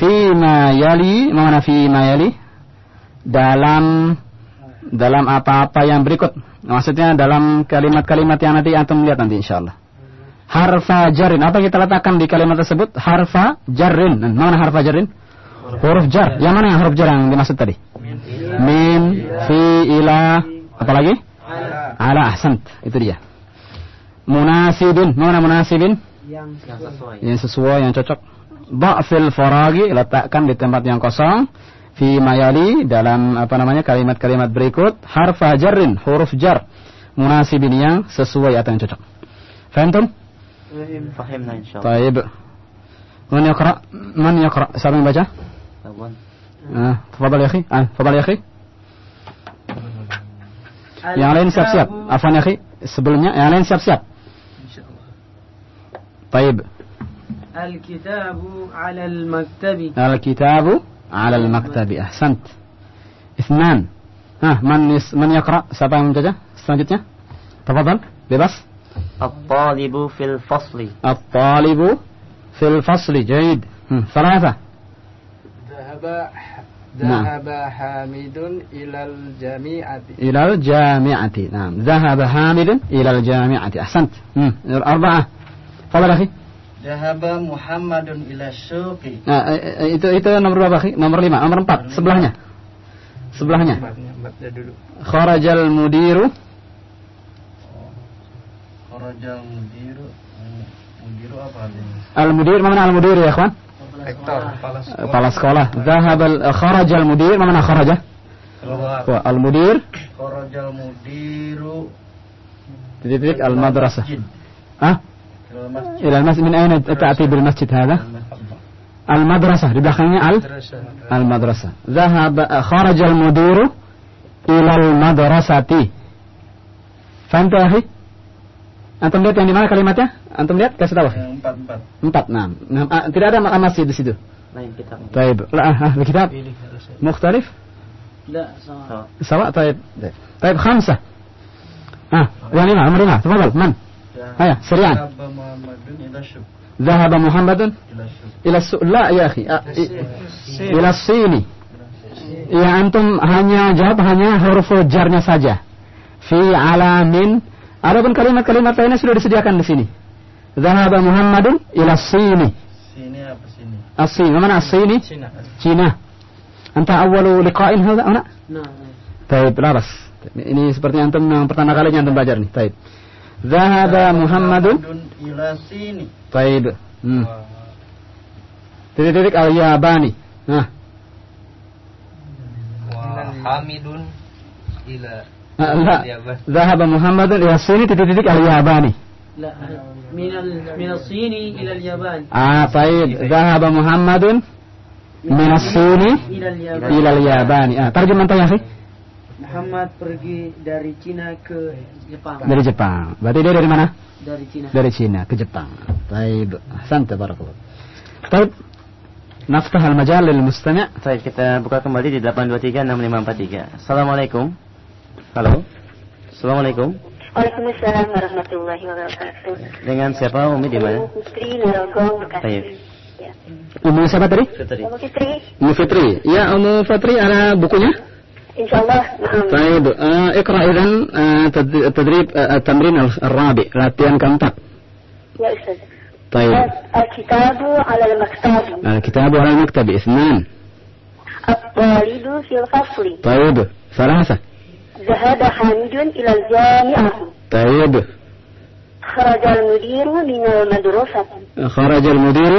Fima yali mana fima yali dalam dalam apa-apa yang berikut maksudnya dalam kalimat-kalimat yang nanti antum lihat nanti insyaallah. Harfa jarin apa kita letakkan di kalimat tersebut? Harfa jarin mana harfa jarin huruf jar. Yang mana yang huruf jar yang dimaksud tadi? Min fi ila. Apa lagi? Ala ahsant. Itu dia. Munasibin. Mana munasibin? Yang sesuai. yang sesuai yang cocok. Ba'fil faragi. Letakkan di tempat yang kosong fi mayali dalam apa namanya kalimat-kalimat berikut harf jarrin huruf jar munasibin yang sesuai atau yang cocok. Faham Fahim. Fahimna insyaallah. Baik. Man yaqra? Man yaqra? Siapa yang baca? Abun. Ah, tafadhal ya akhi. Ah, tafadhal ya akhi. Yang lain siap-siap. Afan ya akhi, sebelumnya yang lain siap-siap. Insyaallah. Baik. Al-kitabu 'ala al-maktabi. Al-kitabu على المكتب. أحسنت. اثنان. ها من يس من يقرأ؟ siapa yang membaca selanjutnya تفضل. bebas At-talibu fil fasli. الطالب في الفصل. جيد. ثلاثة. ذهب نعم. ذهب حامد إلى الجامعة. إلى الجامعة. نعم. ذهب حامد إلى الجامعة. أحسنت. أربعة. تفضل أخي. Dahaba Muhammadun ila syuqi. Nah, eh, eh, itu itu nomor berapa? Nomor 5, nomor 4 sebelahnya. Sebelahnya. Kharajal mudiru. Oh, kharajal mudiru. Eh, mudiru apa artinya? Al mudir mana al mudir ya, kawan? Rektor, kepala sekolah. Kepala. Zahabal kharajal mudir mana kharaja? Keluar. Al mudir. Kharajal mudiru. Titik-titik al madrasah. Hah? ah Ilal masjid ila al masjid min aina ta'ti bil masjid hadha al madrasah di belakangnya al Madrasah al madrasah ذهب خرج المدير ila al madrasati Faham tuh, akhi? Antum lihat yang di mana kalimatnya? Antum lihat kasih tahu. Yang empat empat Empat, nah. Nah, ah, tidak ada makna masjid di situ. Lain kitab. طيب لا ها الكتاب Pilih harusnya مختلف لا صح سواء طيب طيب خمسة ها yang lima nomor lima تفضل من هيا سريعا ذهب Muhammadun ila syuk ذهب محمد Ila syuk إلى السوق لا يا أخي آه، إ- إلى الصين ya antum hanya jawab hanya huruf jarnya saja fi alamin adapun kalimat-kalimat lainnya sudah disediakan di sini ذهب محمد إلى الصين Sini apa sini? الصين mana الصيني Cina Cina أنت أول لقاء هذا هنا نعم طيب لا بس ini seperti antum yang pertama kalinya antum belajar nih طيب ذهب محمد ila sini طيب hmm. Wah. titik-titik al-yabani nah Wa hamidun ila Ah, لا Yaban. ذهب محمد إلى الصين titik-titik al-yabani لا من ال... من الصين إلى اليابان ah طيب ذهب محمد من الصين إلى اليابان إلى اليابان ah terjemahan ya akhi Muhammad pergi dari Cina ke Jepang. Dari Jepang. Berarti dia dari mana? Dari Cina. Dari Cina ke Jepang. Baik. santai barakallah. Baik. Naftah al-majal lil mustami'. Baik, kita buka kembali di 8236543. Assalamualaikum. Halo. Assalamualaikum. Waalaikumsalam warahmatullahi wabarakatuh. Dengan siapa Umi di mana? Putri Lorogong Bekasi. Ya. Umi siapa tadi? Fitri. Umu Fitri. Umi Fitri. Ya, Umi Fitri ada bukunya? insya Allah. Nah, طيب آه اقرأ إذن آه تد- تدريب آه التمرين الرابع latihan keempat ya Ustaz. طيب الكتاب على المكتب الكتاب على المكتب اثنان الطالب في الفصل طيب ثلاثة ذهب حامد إلى الجامعة طيب خرج المدير من المدرسة خرج المدير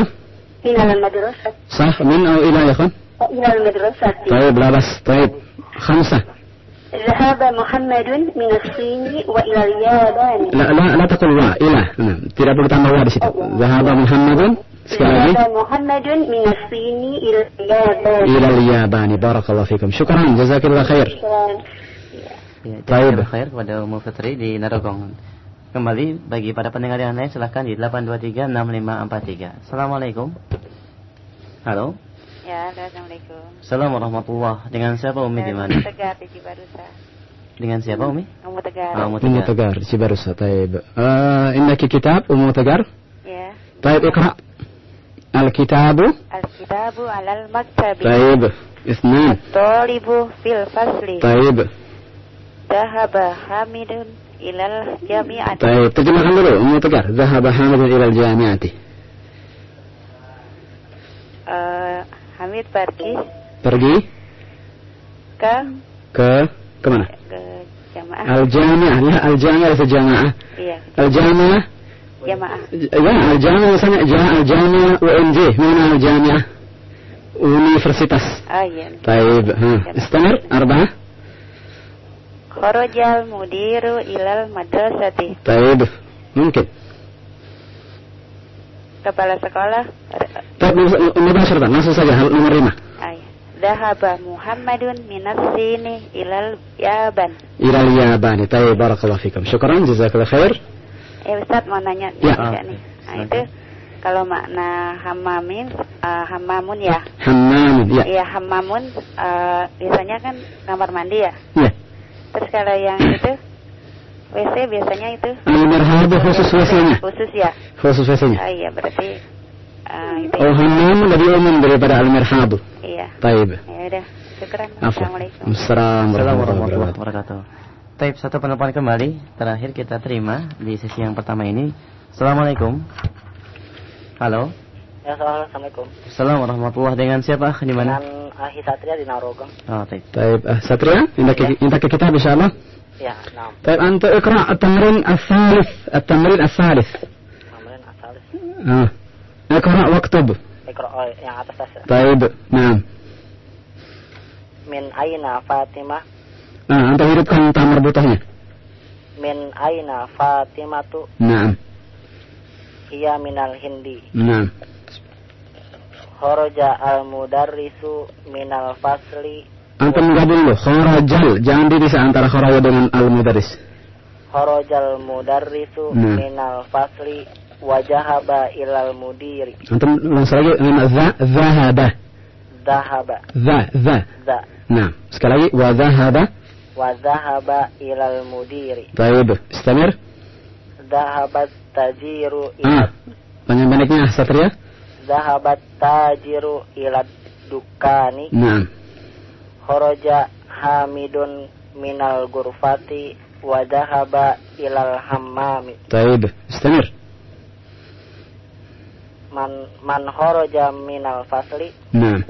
من المدرسة صح من أو إلى يا أخوان إلى المدرسة طيب لا بس طيب خمسة ذهب محمد من الصين وإلى اليابان لا لا لا تقل wa إلى نعم tidak perlu tambah wa di situ ذهب محمد sekali lagi ذهب محمد من الصين إلى اليابان إلى اليابان بارك الله فيكم شكرا جزاك الله خير Ya, Baik. jazakallahu khair kepada Ummu Fitri di Narogong. Kembali bagi para pendengar yang lain silahkan di 8236543. Assalamualaikum. Halo. Ya, Assalamualaikum. Assalamualaikum warahmatullahi Dengan siapa Umi di mana? Tegar di Cibarusa. Dengan siapa Umi? Umu Tegar. Ah, Umu Tegar. Tegar, Cibarusa. Taib. Uh, indaki kitab Umu Tegar? Ya. Taib ikhra. Al-kitabu? Al-kitabu alal maktabi. Taib. Isnan. Tolibu fil fasli. Taib. Dahaba Hamidun ilal jami'ati. Taib. Terjemahkan dulu Umu Tegar. Dahaba Hamidun ilal jami'ati. Uh, Hamid pergi. Pergi? Ke? Ke ke mana? Ke jamaah. Al ya, iya. jamaah, ya al jamaah atau jamaah? Iya. Al jamaah. Jamaah. Ya, al jamaah misalnya jamaah al jamaah UNJ, mana al jamaah? Universitas. Ah iya. Taib. Istamir arba'ah. Kharajal mudiru ilal madrasati. Taib. Mungkin kepala sekolah. Nomor berapa? langsung saja nomor lima. Dahaba Muhammadun minas sini ilal yaban. Ilal yaban. Taib barakallah fikum. syukuran jazakallah khair. Eh Ustaz mau nanya ya. juga nih. Nah, ah, itu kalau makna hamamin uh, hamamun ya. Hamamun ya. Iya hamamun uh, biasanya kan kamar mandi ya. Iya. Terus kalau yang itu WC biasanya itu? Nomor haid iya, khusus WC-nya. Khusus ya. Khusus WC-nya. Ah, iya berarti. Uh, oh, hamam lebih umum daripada al-mirhab. Iya. Taib. Ya udah. Syukran. Assalamualaikum. Assalamualaikum warahmatullahi wabarakatuh. Taib satu penelpon kembali terakhir kita terima di sesi yang pertama ini. Assalamualaikum. Halo. Ya, assalamualaikum. Assalamualaikum warahmatullahi dengan siapa? Di mana? Dengan Ahi Satria di Narogong. Oh, taib. Taib. Ah, Satria, indah ya. kita indah kita insyaallah. Ya, nah. طيب أنت اقرأ التمرين الثالث التمرين الثالث Kemudian asalis. آه. اقرأ واكتب Mikro oh, yang atas atas. طيب نعم Min aina Fatimah. آه. أنت hidupkan ta marbutohnya Min aina Fatimah tu نعم hiya minal hindi. نعم Kharaja al mudarrisu minal fasli. Antum enggak dulu. Kharajal. Jangan diri antara kharaja dengan al-mudarris. Kharajal mudarrisu nah. minal fasli wajahaba ilal mudiri. Antum langsung lagi nama za zahaba. Zahaba. Za za. Za. Nah, sekali lagi wa zahaba. Wa zahaba ilal mudiri. Baik, istamir. Zahabat tajiru ilal. Ah, Banyak-banyaknya, Satria. Zahabat tajiru ilal dukani. Nah kharaja hamidun minal gurfati wa dhahaba ilal hammami. Taib, istamir. Man man kharaja minal fasli. Naam.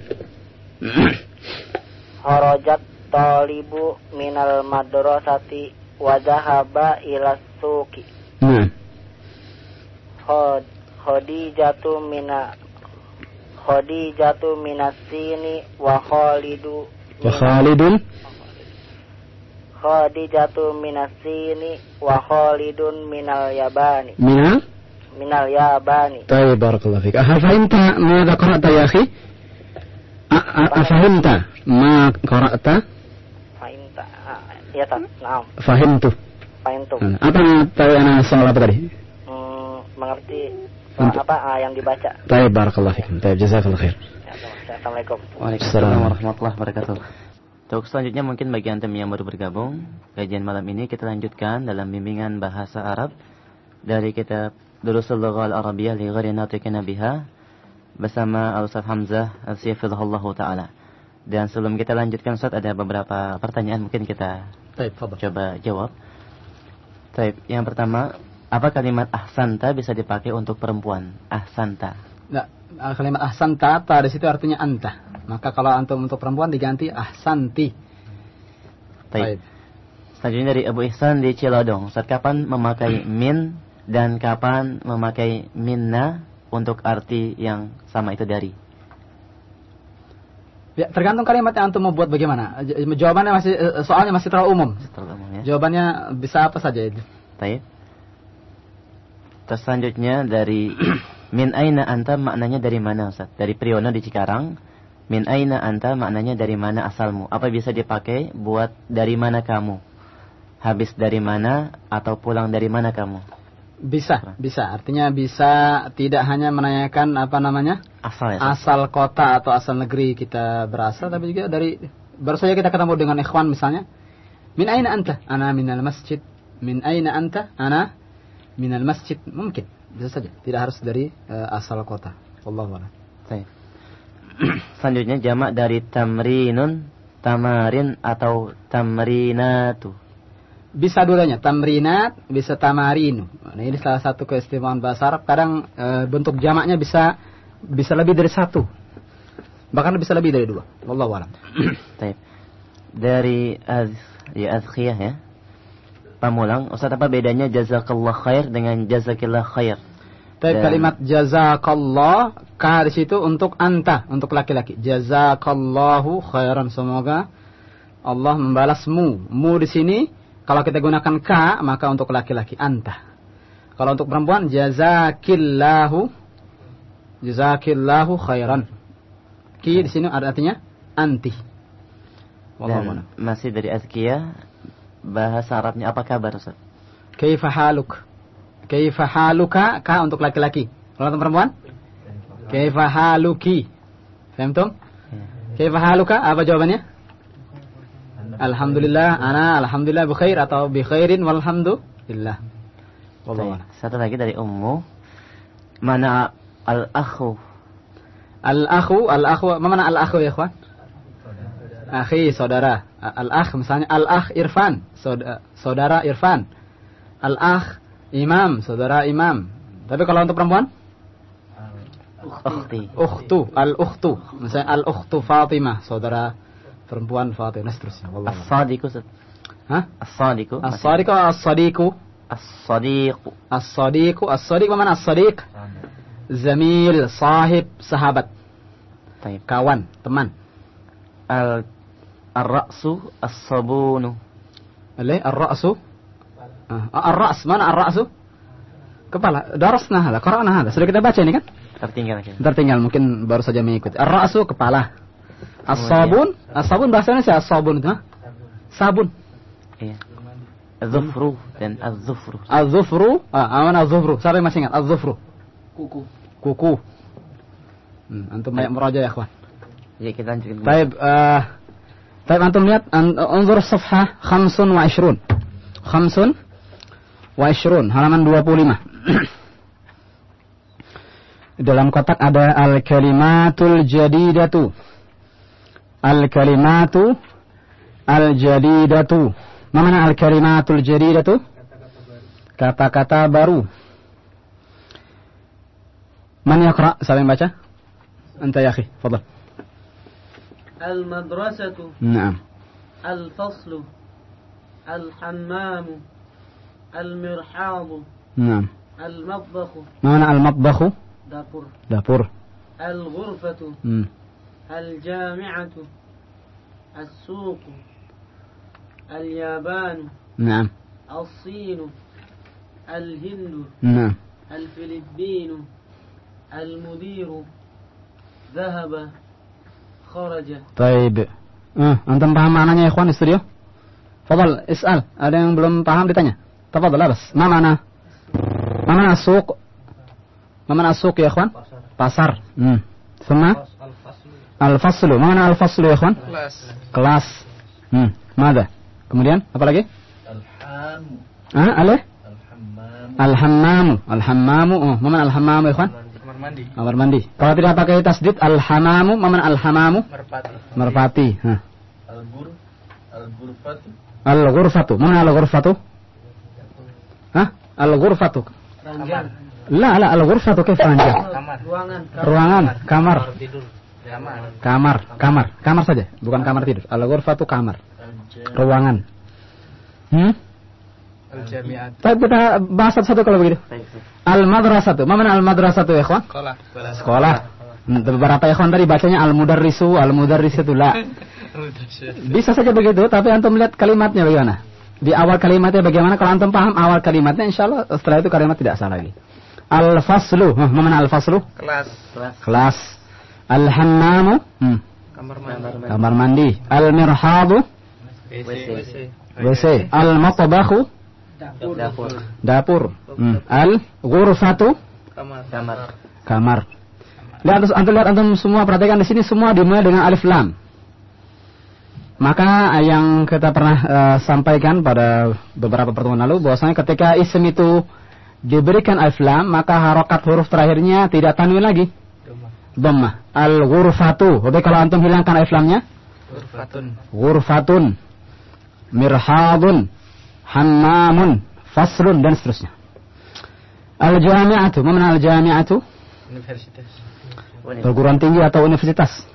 Horojat talibu minal madrasati wa dhahaba ila suqi. Naam. Khadijatu mina Khadijatu minasini wa Khalidu wa Khalidun Khadijatu minas sini wa Khalidun minal yabani. Minal Minal yabani. Tayy barakallahu fik. Afahimta ma qara'ta ya akhi? Afahimta ma qara'ta? Fahimta. Ya tak. Naam. Fahimtu. Fahimtu. Apa yang tahu anak soal apa tadi? Hmm, mengerti apa ah, yang dibaca. Baik, barakallahu fikum. Baik, jazakallahu khair. Assalamualaikum. Waalaikumsalam warahmatullahi wabarakatuh. Untuk selanjutnya mungkin bagi antum yang baru bergabung, kajian malam ini kita lanjutkan dalam bimbingan bahasa Arab dari kitab Durusul Lugha Al-Arabiyyah li ghairi natiqina biha bersama Al-Ustaz Hamzah Al-Sifidhullah Ta'ala. Dan sebelum kita lanjutkan Ustaz ada beberapa pertanyaan mungkin kita Taip, coba jawab. Taib, yang pertama apa kalimat ahsanta bisa dipakai untuk perempuan? Ahsanta. Nah, kalimat ahsanta ta di situ artinya anta. Maka kalau antum untuk perempuan diganti ahsanti. Baik. Selanjutnya dari Abu Ihsan di Cilodong. Ustaz kapan memakai min dan kapan memakai minna untuk arti yang sama itu dari? Ya, tergantung kalimat yang antum mau buat bagaimana. Jawabannya masih eh, soalnya masih terlalu umum. Terlalu umum ya. Jawabannya bisa apa saja itu. Baik. Terus selanjutnya dari min aina anta maknanya dari mana Ustaz? Dari Priyono di Cikarang. Min aina anta maknanya dari mana asalmu? Apa bisa dipakai buat dari mana kamu? Habis dari mana atau pulang dari mana kamu? Bisa, bisa. Artinya bisa tidak hanya menanyakan apa namanya? Asal ya. Ustaz? asal kota atau asal negeri kita berasal tapi juga dari baru saja kita ketemu dengan ikhwan misalnya min aina anta ana minal masjid min aina anta ana minal masjid. Mungkin. Bisa saja. Tidak harus dari eh, asal kota. Wallahu a'lam. Baik. Selanjutnya jamak dari tamrinun, tamarin atau tamrinatu. bisa dulunya tamrinat bisa tamarinu. Nah, ini salah satu keistimewaan bahasa Arab. Kadang eh, bentuk jamaknya bisa bisa lebih dari satu. Bahkan bisa lebih dari dua. Wallahu a'lam. Baik. Dari az ya azkhiyah ya. Pamulang, Ustaz apa bedanya jazakallah khair dengan jazakillah khair? Tapi Dan- kalimat jazakallah ka di situ untuk anta, untuk laki-laki. Jazakallahu khairan. Semoga Allah membalasmu. Mu di sini kalau kita gunakan ka maka untuk laki-laki anta. Kalau untuk perempuan jazakillahu jazakillahu khairan. Ki di sini ada artinya anti. Wallahu masih dari azkiyah bahasa Arabnya apa kabar Ustaz? Kaifa haluk? Kaifa haluka? Ka untuk laki-laki. Kalau untuk perempuan? Kaifa haluki? Fahimtum? Kaifa haluka? Apa jawabannya? Alhamdulillah, ana alhamdulillah bi khair atau bi khairin walhamdulillah. Wallahu. Satu lagi dari Ummu. Mana al-akhu? Al-akhu, al-akhu, mana al-akhu ya, ikhwan? Akhi, saudara. Al-akh misalnya al-akh Irfan, saudara, saudara Irfan. Al-akh imam, saudara imam. Tapi kalau untuk perempuan? Ukhti. Ukhtu, al-ukhtu. Misalnya al-ukhtu Fatimah, saudara perempuan Fatimah. Seterusnya. Wallahu a'lam. As-sadiqu. Hah? As-sadiqu. As-sadiqu as-sadiqu. As-sadiqu. As-sadiqu, as-sadiq mana as-sadiq? Zamil, sahib, sahabat, Baik. kawan, teman. Al Ar-ra'su as-sabunu. Alai ar-ra'su? Ah, Ar-ra's, mana ar-ra'su? Kepala. Darasna hada, qara'na hada. Sudah kita baca ini kan? Tertinggal. Okay. Tertinggal mungkin baru saja mengikuti. Ar-ra'su kepala. As-sabun, as-sabun bahasanya sih as-sabun itu, Sabun. Iya. Az-zufru dan az-zufru. Az-zufru, ah, mana az-zufru? Siapa masih ingat? Az-zufru. Kuku. Kuku. Hmm, antum banyak meraja ya, kawan. Ya, kita lanjutkan. Baik, eh tapi antum lihat, unzur safha khamsun wa ishrun. Khamsun wa ishrun, halaman 25. Dalam kotak ada al-kalimatul jadidatu. Al-kalimatu al-jadidatu. Mana al-kalimatul jadidatu? Kata-kata baru. Mana yang Siapa yang baca? Anta ya akhi, fadal. المدرسة. نعم. الفصل. الحمام. المرحاض. نعم. المطبخ. ما معنى المطبخ؟ دابور دابور الغرفة. مم. الجامعة. السوق. اليابان. نعم. الصين. الهند. نعم. الفلبين. المدير. ذهب. Taib. Eh, antum paham maknanya ya ikhwan di studio? Fadal, is'al. Ada yang belum paham ditanya. Tafadhal, abas. Ma mana? Ma mana suq? Ma mana suq ya ikhwan? Pasar. Pasar. Hmm. Sama? Al-faslu. Ma mana al-faslu ya ikhwan? Kelas. Kelas. Hmm. Mada? Kemudian apa lagi? Al-hamu. Ah, alih? Al-hammamu. Al-hammamu. Al-hammamu. Oh, ma mana al-hammamu ya ikhwan? Kamar mandi. Kamar mandi Kalau tidak pakai tasdid Al-hamamu Ma mana al-hamamu Merpati. Merpati Hah. Al-gur. Al-gurfatu. Al-ghurfatu. Mana al-ghurfatu? Hah? Al-ghurfatu. Ranjang. La la al-ghurfatu? Kamar. Ruangan. Ruangan, kamar, Tidur. Kamar. kamar, kamar, kamar saja, bukan kamar tidur. Al-ghurfatu kamar. Ruangan. Hmm? Al-jami'at. Baik, kita bahas satu-satu kalau begitu. Al-madrasatu. Ma mana al-madrasatu ya, ikhwan? Sekolah. Sekolah. Hmm, Beberapa ikhwan tadi bacanya al-mudarrisu, al-mudarrisatu la. Bisa saja begitu, tapi antum lihat kalimatnya bagaimana. Di awal kalimatnya bagaimana? Kalau antum paham awal kalimatnya, insya Allah setelah itu kalimat tidak salah lagi. Al-faslu. Mana al-faslu? Kelas. Kelas. Al-hammamu. Hmm. Kamar mandi. Kamar mandi. Al-mirhadu. WC. WC. Al-matbakhu. Dapur. Dapur. Hmm. Al-ghurfatu. Kamar. Kamar. kamar. Lihat antum, antum lihat antum semua perhatikan di sini semua dimulai dengan alif lam. Maka eh, yang kita pernah eh, sampaikan pada beberapa pertemuan lalu bahwasanya ketika isim itu diberikan alif lam maka harokat huruf terakhirnya tidak tanwin lagi. Dhammah. Al ghurfatu. Oke kalau antum hilangkan alif lamnya Urfatun. ghurfatun mirhadun hammamun faslun dan seterusnya. Al jami'atu. Mana al jami'atu? Universitas. perguruan tinggi atau universitas.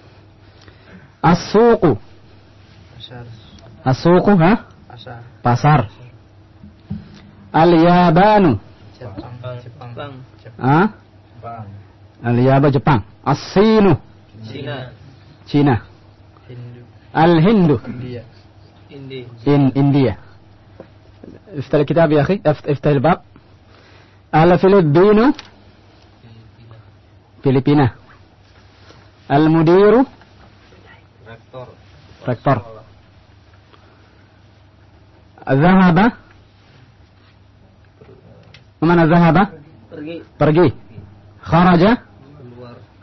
As-suqu. Pasar. As-suqu, ha? Pasar. Pasar. Al-yabanu. Jepang. Jepang. Ha? Al-yaba Jepang. As-sinu. Cina. Cina. Hindu. Al-hindu. India. Indi. In India. افتح الكتاب يا أخي. افتح الباب. على فيلبينو فيلبينا المدير ركتور ذهب. ومن ذهب؟ برقي. خرج.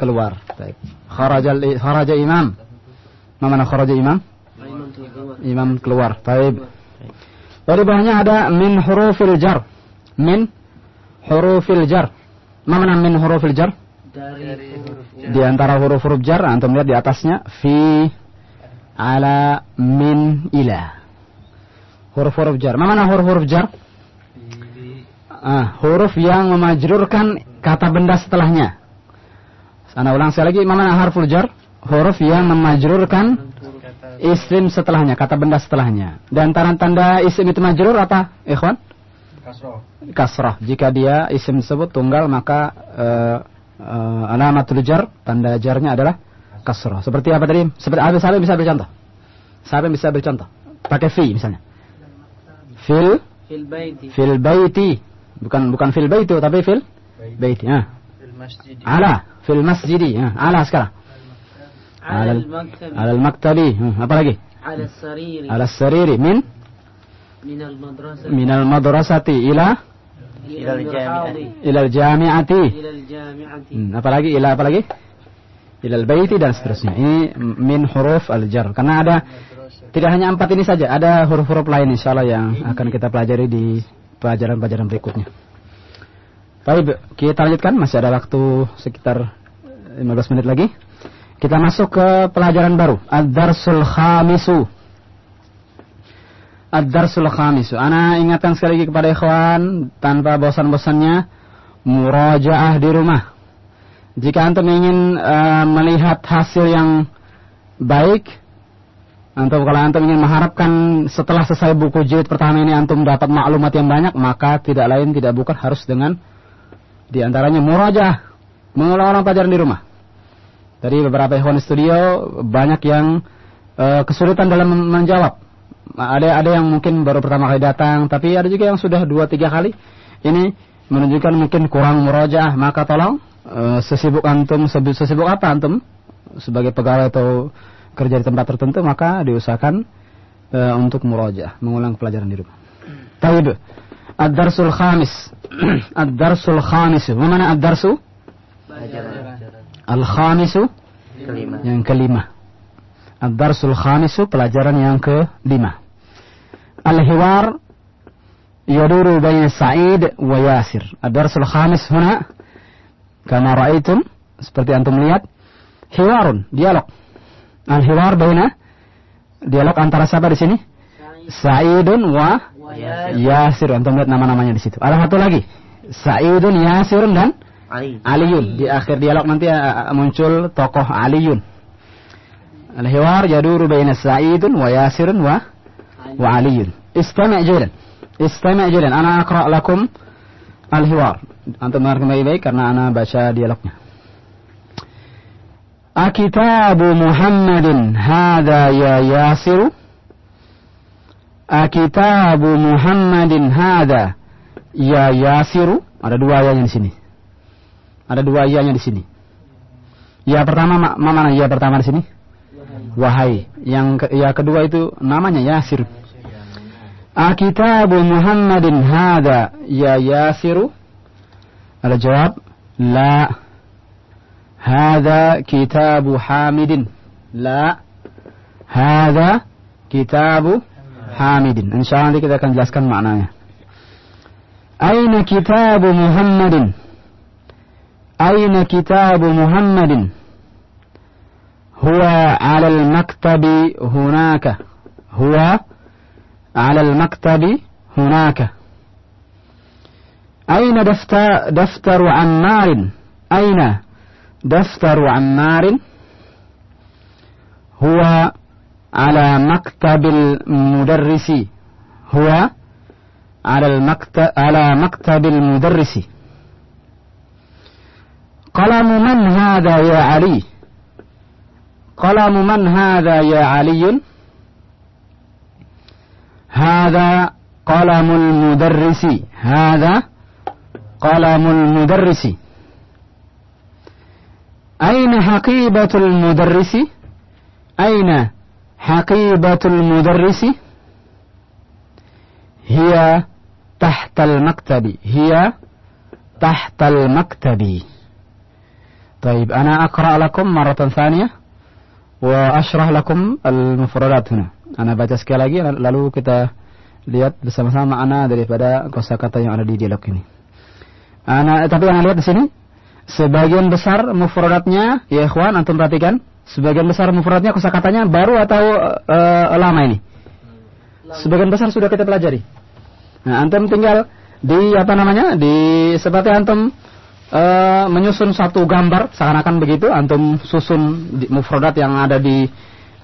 كلوار طيب. خرج خرج إمام. ما من خرج إمام؟ إمام كلوار طيب. Dari bawahnya ada min hurufil jar. Min hurufil jar. Ma mana min hurufil jar? Dari huruf di antara huruf-huruf jar antum lihat di atasnya fi ala min ila. Huruf-huruf jar. Ma mana huruf-huruf jar? Ah, huruf yang memajrurkan kata benda setelahnya. Ana ulang sekali lagi Ma mana harful jar? Huruf yang memajrurkan isim setelahnya kata benda setelahnya dan tanda-tanda isim itu majrur apa ikhwan Kasroh. kasrah. Jika dia isim tersebut tunggal maka uh, uh, alamatul jar tanda jarnya adalah kasrah. Seperti apa tadi? Seperti apa siapa yang bisa beri contoh? Siapa yang bisa beri contoh? Pakai fi misalnya. Fil fil baiti. fil baiti. Bukan bukan fil baiti tapi fil baiti. Ya. Fil masjid. Ala fil masjidi. Ya. Ala sekarang. Ala Ala al-maktabi. ala al-maktabi. Hmm, apa lagi? Ala sariri. Ala sariri min Min al-madrasah. min al-madrasati ila Ila al-jami'ati. ila al-jami'ati. Ila al-jami'ati. Hmm, apalagi ila apalagi? Ilal baiti dan seterusnya. Ini min huruf al-jar. Karena ada tidak hanya empat ini saja, ada huruf-huruf lain insyaallah yang akan kita pelajari di pelajaran-pelajaran berikutnya. Baik, kita lanjutkan. Masih ada waktu sekitar 15 menit lagi. Kita masuk ke pelajaran baru. Ad-darsul khamisu. Ad-darsul khamisu. Ana ingatkan sekali lagi kepada ikhwan tanpa bosan-bosannya murajaah di rumah. Jika antum ingin eh, melihat hasil yang baik, antum kalau antum ingin mengharapkan setelah selesai buku jilid pertama ini antum dapat maklumat yang banyak, maka tidak lain tidak bukan harus dengan di antaranya murajaah, mengulang-ulang pelajaran di rumah. Dari beberapa ikhwan di studio banyak yang eh, kesulitan dalam menjawab. Ada ada yang mungkin baru pertama kali datang, tapi ada juga yang sudah dua tiga kali. Ini menunjukkan mungkin kurang murajaah, maka tolong eh, sesibuk antum sesibuk apa antum sebagai pegawai atau kerja di tempat tertentu maka diusahakan eh, untuk murajaah, mengulang pelajaran di rumah. Taib. Ad-darsul khamis. Ad-darsul khamis. Mana ad-darsu? Al-khamisu Kelima. yang kelima. Ad-darsul khamisu pelajaran yang kelima. Al-hiwar yaduru baina Sa'id wa Yasir. Ad-darsul khamis huna kama ra'aitum seperti antum lihat hiwarun, dialog. Al-hiwar baina dialog antara siapa di sini? Sa'idun wa Wa Yasir. Antum lihat nama-namanya di situ. Ada satu lagi. Sa'idun, Yasirun dan Ali. Aliyun. Di akhir dialog nanti uh, muncul tokoh Aliyun. Al-hiwar yaduru baina Sa'idun wa Yasirun wa wa Aliyun. Istami' jidan. Istami' jidan. Ana aqra' lakum al-hiwar. Antum dengarkan baik-baik karena ana baca dialognya. Akitabu Muhammadin hadha ya Yasiru? Akitabu Muhammadin hadha ya Yasiru? Ada dua ayatnya di sini. Ada dua ianya di sini. Ya pertama ma mana ya pertama di sini? Wahai. Yang ke ya kedua itu namanya Yasir. Akitabu Muhammadin hada ya Yasiru? Ada jawab? La. Hada kitabu Hamidin. La. Hada kitabu Hamidin. Insya Allah kita akan jelaskan maknanya. Aina kitabu Muhammadin? أين كتاب محمد؟ هو على المكتب هناك. هو على المكتب هناك. أين دفتر دفتر عمار؟ أين دفتر عمار؟ هو على مكتب المدرس. هو على المكتب على مكتب المدرس. قلم من هذا يا علي؟ قلم من هذا يا علي؟ هذا قلم المدرس. هذا قلم المدرس. أين حقيبة المدرس؟ أين حقيبة المدرس؟ هي تحت المكتب. هي تحت المكتب. طيب أنا أقرأ لكم مرة ثانية وأشرح لكم المفردات هنا أنا baca sekali lagi lalu kita lihat bersama-sama makna daripada kosakata yang ada di dialog ini. Ana, tapi Anda lihat di sini sebagian besar mufradatnya ya ikhwan antum perhatikan sebagian besar mufradatnya kosakatanya baru atau eh, lama ini sebagian besar sudah kita pelajari nah antum tinggal di apa namanya di seperti antum eh, menyusun satu gambar seakan-akan begitu antum susun di, mufradat yang ada di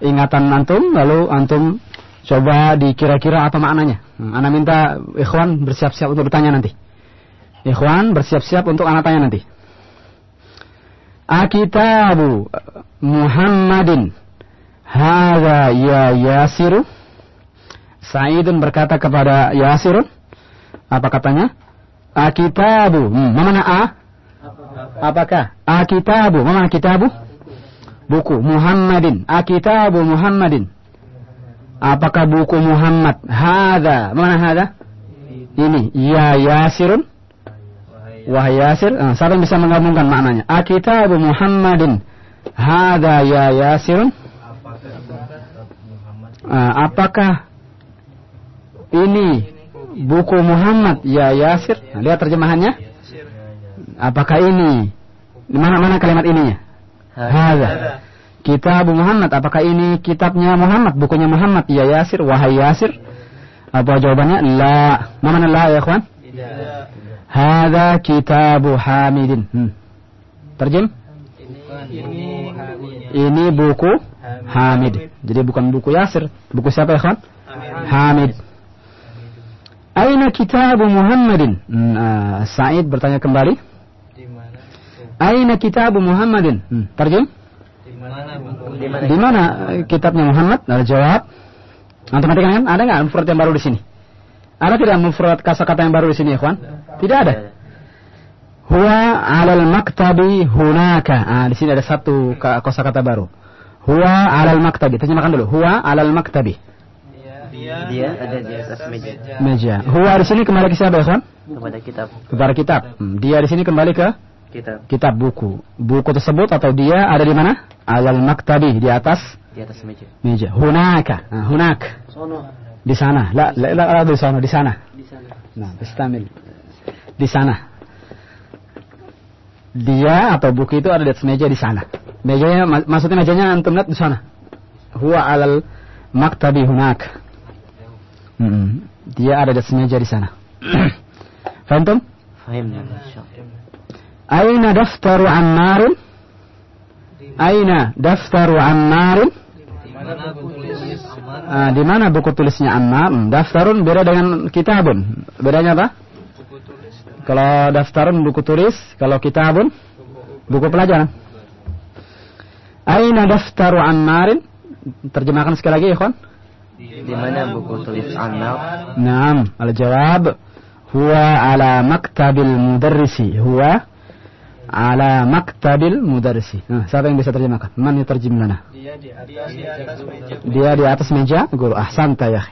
ingatan antum lalu antum coba dikira-kira apa maknanya. Nah, minta ikhwan bersiap-siap untuk bertanya nanti. Ikhwan bersiap-siap untuk anak tanya nanti. Akitabu Muhammadin Hada ya Yasiru? Sa'idun berkata kepada Yasirun Apa katanya? Akitabu. Hmm, Mana A? Apakah? Akitabu Mana kitabu? Buku Muhammadin Akitabu Muhammadin Apakah buku Muhammad? Hada Mana hada? Ini Ya Yasirun Wahai Yasir, yang bisa menggabungkan maknanya? Akitabu Muhammadin. Hada ya Yasirun. Eh, apakah ini buku Muhammad ya Yasir? Nah, lihat terjemahannya. Apakah ini? Di mana-mana kalimat ininya? Hada. Kitabu Muhammad. Apakah ini kitabnya Muhammad? Bukunya Muhammad ya Yasir? Wahai Yasir. Apa jawabannya? La. Mana la ya ikhwan? Hada kitabu Hamidin. Hmm. Terjem? Ini buku Hamid. Jadi bukan buku Yasir. Buku siapa ya kawan? Hamid. Aina kitabu Muhammadin? Hmm, ah, Said bertanya kembali. Aina kitabu Muhammadin? Hmm. Terjem? Di mana eh, kitabnya Muhammad? Ada jawab. Antum perhatikan kan? Ada nggak mufrad yang baru di sini? Ada tidak mufrad kata-kata yang baru di sini, ya, kawan? Tidak ada. Huwa alal maktabi hunaka. Ah, di sini ada satu ka- kosakata baru. Huwa alal maktabi. Terjemahkan dulu. Huwa alal maktabi. Dia, Dia ada di atas meja Meja. Huwa di sini kembali ke siapa, kawan? kepada kitab Kepada kitab. Hmm, Dia di sini kembali ke kitab kitab buku. Buku tersebut atau dia ada di mana? Alal maktabi di atas di atas meja. meja. Hunaka. Ah, hunak. Di sana. La, la, la, la, di sana. Di sana. Nah, istamil. Di sana. Dia atau buku itu ada di atas meja di sana. Mejanya mak- maksudnya mejanya antum lihat di sana. Huwa alal maktabi hunak. Hmm. Dia ada di atas meja di sana. Fantum? Fahimna insyaallah. Aina Aina? Di mana buku tulis Ammar? Ah, di mana buku tulisnya Ammar? Daftarun beda dengan kitabun. Bedanya apa? Kalau daftarun buku tulis, kalau kitabun buku pelajaran. Aina daftaru Ammarin? Terjemahkan sekali lagi ya, kawan. Di mana buku tulis Ammar? Naam, al-jawab huwa ala maktabil mudarrisi. Huwa ala maktabil mudarrisi. Nah, siapa yang bisa terjemahkan? Man yutarjim lana? Dia di atas meja. Dia di atas meja guru. Ahsanta ya.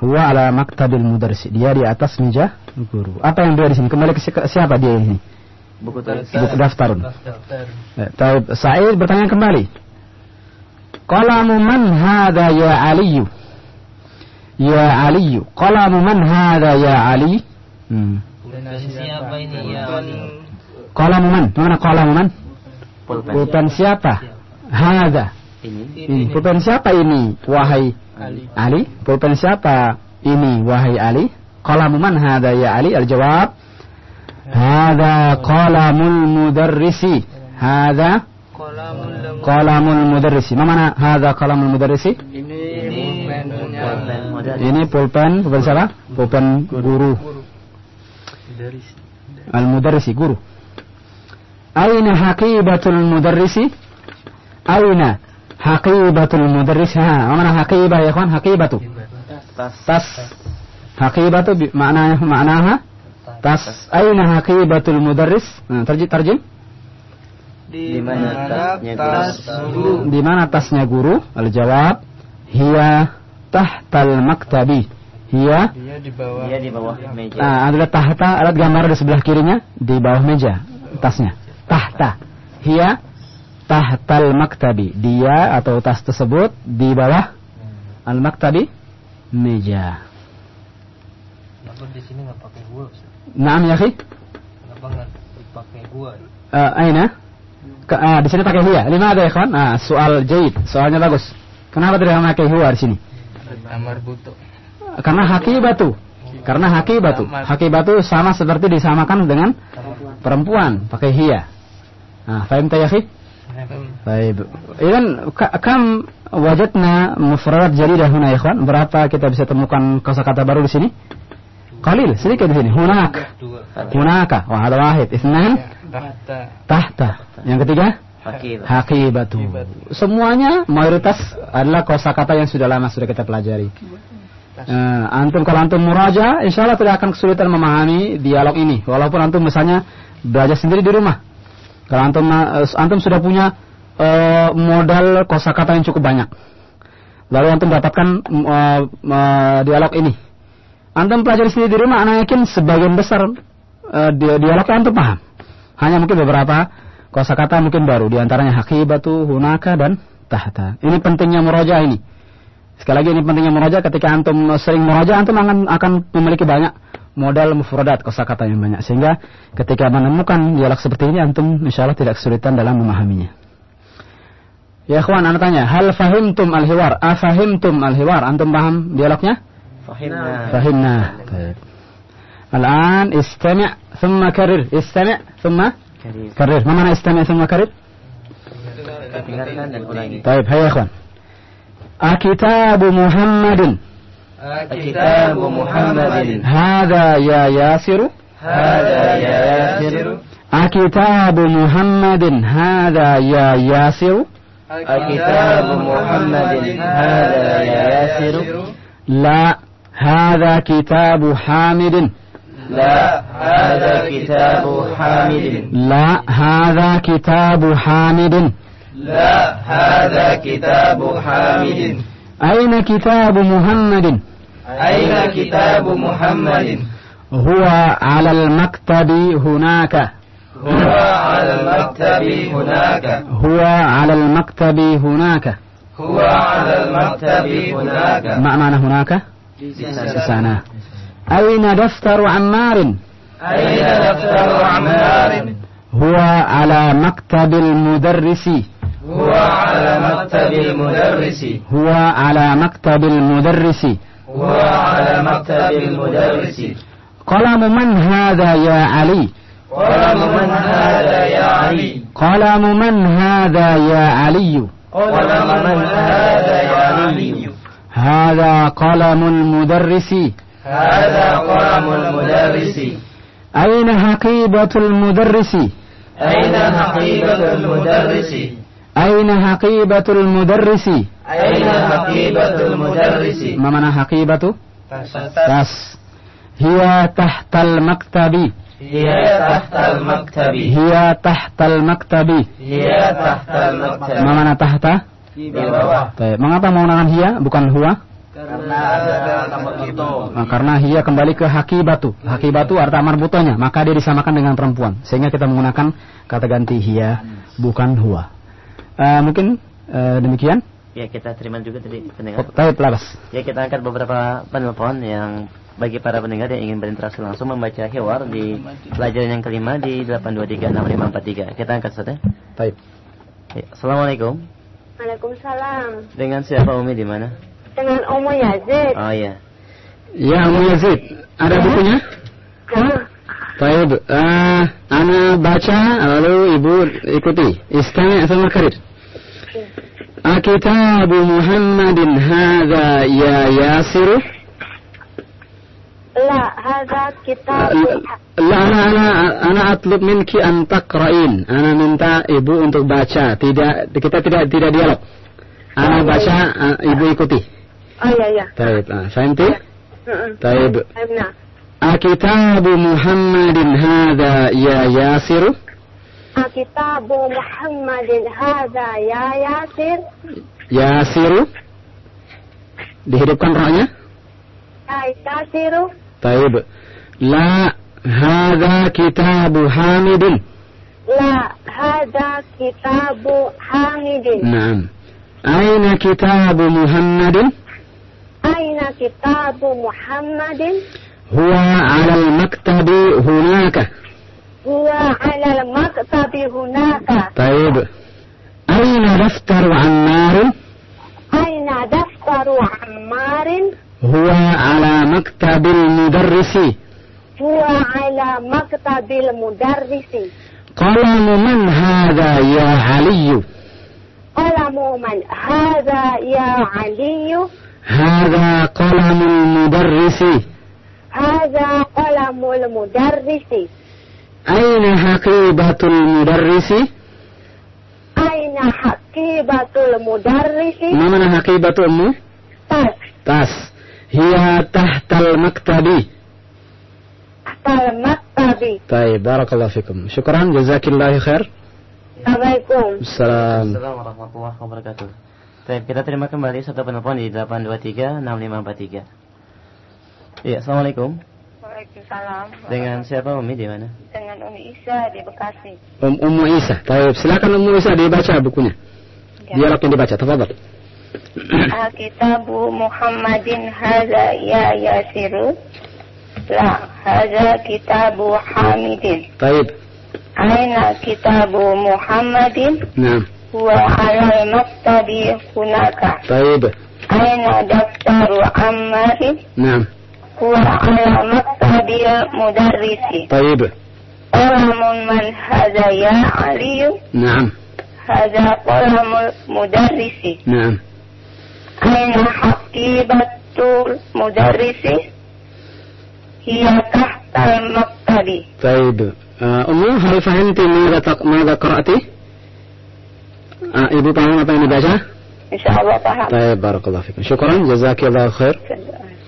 Huwa ala maktabil mudarrisi. Dia di atas meja guru. Apa yang dia di sini? Kembali ke si- ke siapa dia ini? Buku tulis. Buku. Daftar. Ya, Taib Sa'id bertanya kembali. Qalamu man hadha ya Aliyu? Ya Aliyu. Qalamu man hadha ya Ali? Hmm. Siapa ini ya? Qalamu man? Mana qalamu man? Pulpen. Pulpen siapa? Hadha. Ini. Ini. Pulpen siapa ini? Wahai Ali. Ali. Pulpen siapa ini? Wahai Ali. Qalamu man hadha ya Ali? Al-jawab. Hadha qalamul mudarrisi. Hadha Kolamul mudarrisi. Ma mana hadha qalamul mudarrisi? Ini. Ini pulpen, pulpen siapa? Pulpen guru. Al-mudarrisi, guru. Aina haqibatul mudarrisi? Aina haqibatul mudarrisi? Ha, mana haqibah ya kawan? Haqibatu. Tas. Tas. Haqibatu bi- maknanya maknaha tas. Aina haqibatul mudarris? Nah, terjem terjem. di mana tasnya tas guru? Di mana tasnya guru? Al-jawab hiya tahtal maktabi. Hiya Dia di bawah. Dia di bawah meja. Nah, adalah tahta, alat gambar di sebelah kirinya, di bawah meja, tasnya. Tahta. Hiya tahtal maktabi. Dia atau tas tersebut di bawah al-maktabi, meja. Kenapa di sini nggak pakai gua? Ustaz? Naam ya akhi? Kenapa nggak dipakai gua? Uh, aina? Ke, ah, di sini pakai hiya. Lima ada ya kawan? Ah, soal jahit. Soalnya bagus. Kenapa tidak memakai huwa di sini? Amar butuh. Karena hakibatu. Karena hakibatu. Hakibatu sama seperti disamakan dengan perempuan pakai hiya. Nah, fahim ya akhi? Baik. Idan ka- kam wajadna mufradat jadidah huna ya ikhwan? Berapa kita bisa temukan kosakata baru di sini? Qalil, sedikit di sini. Hunak. Hunaka. Wah, ada wahid. Ithnan. Tahta. Tahta. Yang ketiga? Fakir. Hakibatu. Semuanya mayoritas adalah kosakata yang sudah lama sudah kita pelajari. Eh, antum kalau antum muraja, insya Allah tidak akan kesulitan memahami dialog ini. Walaupun antum misalnya belajar sendiri di rumah. Kalau antum eh, antum sudah punya eh, modal kosakata yang cukup banyak. Lalu antum dapatkan eh, eh, dialog ini. Antum pelajari sendiri di rumah, anak yakin sebagian besar di- dialognya antum paham. Hanya mungkin beberapa kosakata mungkin baru, di antaranya hakibatu, hunaka dan tahta. Ini pentingnya muraja ini. Sekali lagi ini pentingnya muraja ketika antum eh, sering muraja antum akan akan memiliki banyak modal mufradat kosakata yang banyak sehingga ketika menemukan dialog seperti ini antum insyaallah tidak kesulitan dalam memahaminya. Ya ikhwan, anda tanya, hal fahimtum al-hiwar? Ah, Afahimtum al-hiwar? Antum paham dialognya? Fahimna. Fahimna. Al-an istami' thumma karir. Istami' thumma karir. Karir. Mana istami' thumma karir? Dengarkan dan ulangi. Baik, hai ikhwan. أكتاب محمد. كتاب محمد. هذا يا ياسر. هذا يا ياسر. أكتاب محمد. هذا يا ياسر. كتاب محمد. هذا يا ياسر. لا هذا كتاب حامد. لا هذا كتاب حامد. لا هذا كتاب حامد. لا هذا كتاب حامد. أين كتاب محمد؟ أين كتاب محمد؟ هو على المكتب هناك. هو على المكتب هناك. هو على المكتب هناك. هو على المكتب هناك. ما معنى هناك؟ sana أين دفتر عمار؟ أين دفتر عمار؟ هو على مكتب المدرس. هو على مكتب المدرس. هو على مكتب المدرس. هو على مكتب المدرس. قلم من هذا يا علي؟ قلم من هذا يا علي. قلم من هذا يا علي؟ قلم من هذا يا علي. هذا قلم المدرس. هذا قلم المدرس. أين حقيبة المدرس؟ أين حقيبة المدرس؟ أين حقيبة المدرس أين حقيبة المدرس ما معنى حقيبة tas هي تحت المكتب هي تحت المكتب هي تحت المكتب هي تحت المكتب ما معنى تحت di bawah Baik, mengapa menggunakan hiya bukan huwa karena ada tambah itu Nah, karena hiya kembali ke hakibatu hakibatu arti marbutonya maka dia disamakan dengan perempuan sehingga kita menggunakan kata ganti hiya bukan huwa Eh, mungkin eh, demikian Ya kita terima juga tadi Oh, pendengar. Taib labas Ya kita angkat beberapa penelpon yang bagi para pendengar yang ingin berinteraksi langsung membaca hewar di pelajaran yang kelima di 8236543. Kita angkat saja. Taib Ya, Assalamualaikum. Waalaikumsalam. Dengan siapa Umi di mana? Dengan Umu Yazid. Oh iya. Ya Umu Yazid ada bukunya Hah? Taib eh, Ana baca lalu ibu ikuti Istami' sama karir أكتاب محمد هذا يا ياسر La, hadza kitab. لا أنا أنا أنا أطلب منك أن تقرأين أنا minta ibu untuk baca tidak kita tidak tidak dialog أنا baca eh, ibu ikuti Oh iya iya. طيب آه، فهمتي Heeh. طيب Nah, Ya Akitabu Muhammadin hadha ya Yasir. Akitabu Muhammadin hadha ya Yasir. Yasir. Dihidupkan rohnya. Yasir. Taib. La hadha kitabu Hamidin. La hadha kitabu Hamidin. Naam. Aina kitabu Muhammadin? Aina kitabu Muhammadin? هو على المكتب هناك. هو على المكتب هناك. طيب. أين دفتر عمار؟ أين دفتر عمار؟ هو على مكتب المدرس. هو على مكتب المدرس. قلم من هذا يا علي؟ قلم من هذا يا علي؟ هذا قلم المدرس. Hadha qalamul mudarrisi. أين حقيبة المدرس Aina haqibatul mudarrisi? ما معنى حقيبة أمه Tas. tas هي تحت المكتب Tal maktabi. طيب بارك الله فيكم شكرا جزاك الله خير Assalamualaikum. السلام Assalamualaikum warahmatullahi wabarakatuh. Baik, kita terima kembali satu penelpon di 8236543. Iya, Assalamualaikum. Waalaikumsalam. Dengan siapa Umi di mana? Dengan Umi Isa di Bekasi. Um, Umi Isa. Baik, silakan Umi Isa dibaca bukunya. Ya. Biar yang dibaca, tafadhol. Alkitabu Muhammadin haza ya yasiru. La, haza kitabu Hamidin. Baik. Aina kitabu Muhammadin? Ya. Naam. Huwa ala maktabi hunaka. Baik. Aina daftaru Ammarin? Naam. Huwa ala maktabi mudarrisi. طيب Qalamun man hadza ya Aliyu? نعم Hadza qalamul mudarrisi. نعم أين حقيبة المدرس هي تحت المكتب طيب آه، أمه هل فهمت ماذا تق... ماذا قرأت؟ آه، ibu paham apa yang dibaca? إن شاء الله فهم طيب بارك الله فيكم شكرا جزاك الله خير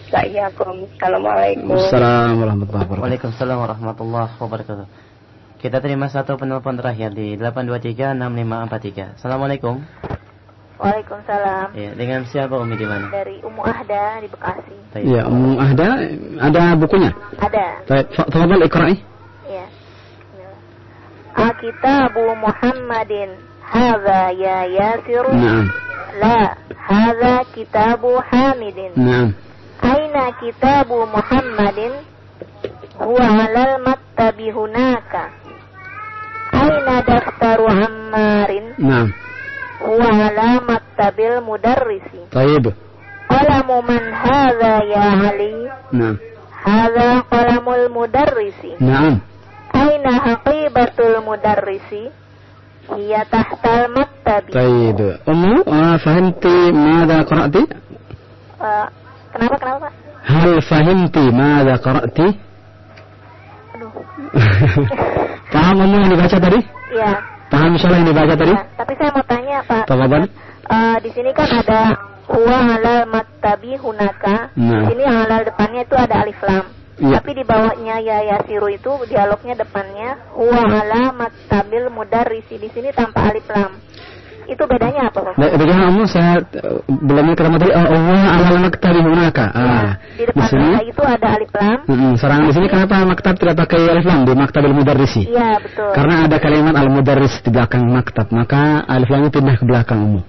Ya, Assalamualaikum. Assalamualaikum warahmatullahi wabarakatuh. Waalaikumsalam warahmatullahi wabarakatuh. Kita terima satu penelpon terakhir di 8236543. Assalamualaikum. Waalaikumsalam. Ya, dengan siapa Umi di mana? Dari Umu Ahda di Bekasi. Iya, Umu Ahda ada bukunya? Ada. Baik, tafadhol ikra'i. Iya. Alkitabu Muhammadin Hadza ya Yasir. Naam. La, hadza kitabu Hamidin. Naam Aina kitabu Muhammadin Huwa alal maktabi hunaka Aina daftaru Ammarin نعم Huwa ala maktabil mudarrisi طيب Qala Ta'lamu man hadha ya Ali? Nah. Hadha qalamul mudarrisi. Naam. Aina haqibatul mudarrisi? Hiya tahtal maktabi. طيب أمو آه، فهمت ماذا قرأت Eh, Kenapa kenapa Pak? Hal fahimti mada qara'ti? Aduh. Paham mau yang dibaca tadi? Iya. Paham insyaallah yang dibaca tadi? Ya, tapi saya mau tanya Pak. Apa Uh, di sini kan ada huwa halal maktabi hunaka. Nah. Di sini halal depannya itu ada alif lam. Ya. Tapi di bawahnya ya ya siru itu dialognya depannya huwa ala maktabil mudarrisi di sini tanpa alif lam. Itu bedanya apa Ummu saya eh, belum kalimat tadi oh, Allah ala maktabi hunaka ah Ya, di di depan sini. kata itu ada alif lam. Mm-mm, serangan di sini kenapa maktab tidak pakai alif lam? Di maktabil mudarrisi Iya betul. Karena ada kalimat al-mudarris di belakang maktab, maka alif lamnya pindah ke belakang umum.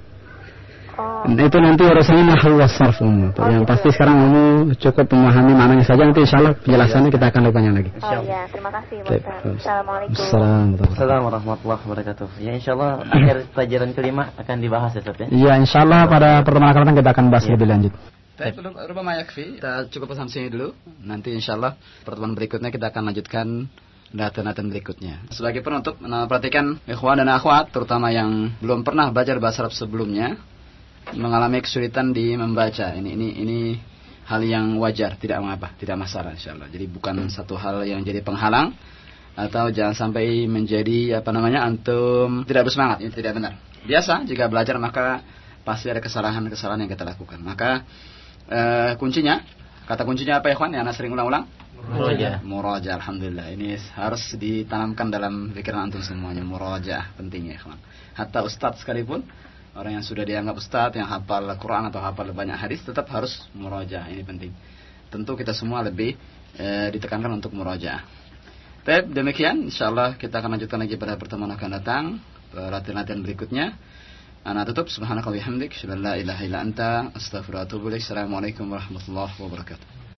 Oh, Nah, itu nanti urusannya nahwu was sarf umum. Oh, Yang gitu. pasti sekarang umum cukup memahami maknanya saja nanti insyaallah penjelasannya kita akan lebih banyak lagi. oh ya, terima kasih Baik. Ustaz. Assalamualaikum. Assalamualaikum. Assalamualaikum warahmatullahi wabarakatuh. Ya insyaallah akhir pelajaran kelima akan dibahas ya Ustaz ya. Iya, insyaallah pada pertemuan akan kita akan bahas Iya. lebih lanjut. Baik, rubama yakfi. Kita cukup pesan sini dulu. Nanti insyaallah pertemuan berikutnya kita akan lanjutkan data-data berikutnya. Sebagai penutup, nah, perhatikan ikhwan dan akhwat, terutama yang belum pernah belajar bahasa Arab sebelumnya, mengalami kesulitan di membaca. Ini ini ini hal yang wajar, tidak mengapa, tidak masalah insyaallah. Jadi bukan satu hal yang jadi penghalang atau jangan sampai menjadi apa namanya antum tidak bersemangat, ini tidak benar. Biasa jika belajar maka pasti ada kesalahan-kesalahan yang kita lakukan. Maka eh, kuncinya, kata kuncinya apa ya kawan? Yang sering ulang-ulang? Muraja. Muraja, alhamdulillah. Ini harus ditanamkan dalam pikiran antum semuanya. Muraja pentingnya, kawan. Hatta ustadz sekalipun orang yang sudah dianggap ustadz yang hafal Quran atau hafal banyak hadis tetap harus muraja. Ini penting. Tentu kita semua lebih eh, ditekankan untuk muraja. Baik, demikian insyaallah kita akan lanjutkan lagi pada pertemuan akan datang eh, latihan-latihan berikutnya. Ana tutup subhanaka ilaha illa anta, astaghfiruka wa atubu warahmatullahi wabarakatuh.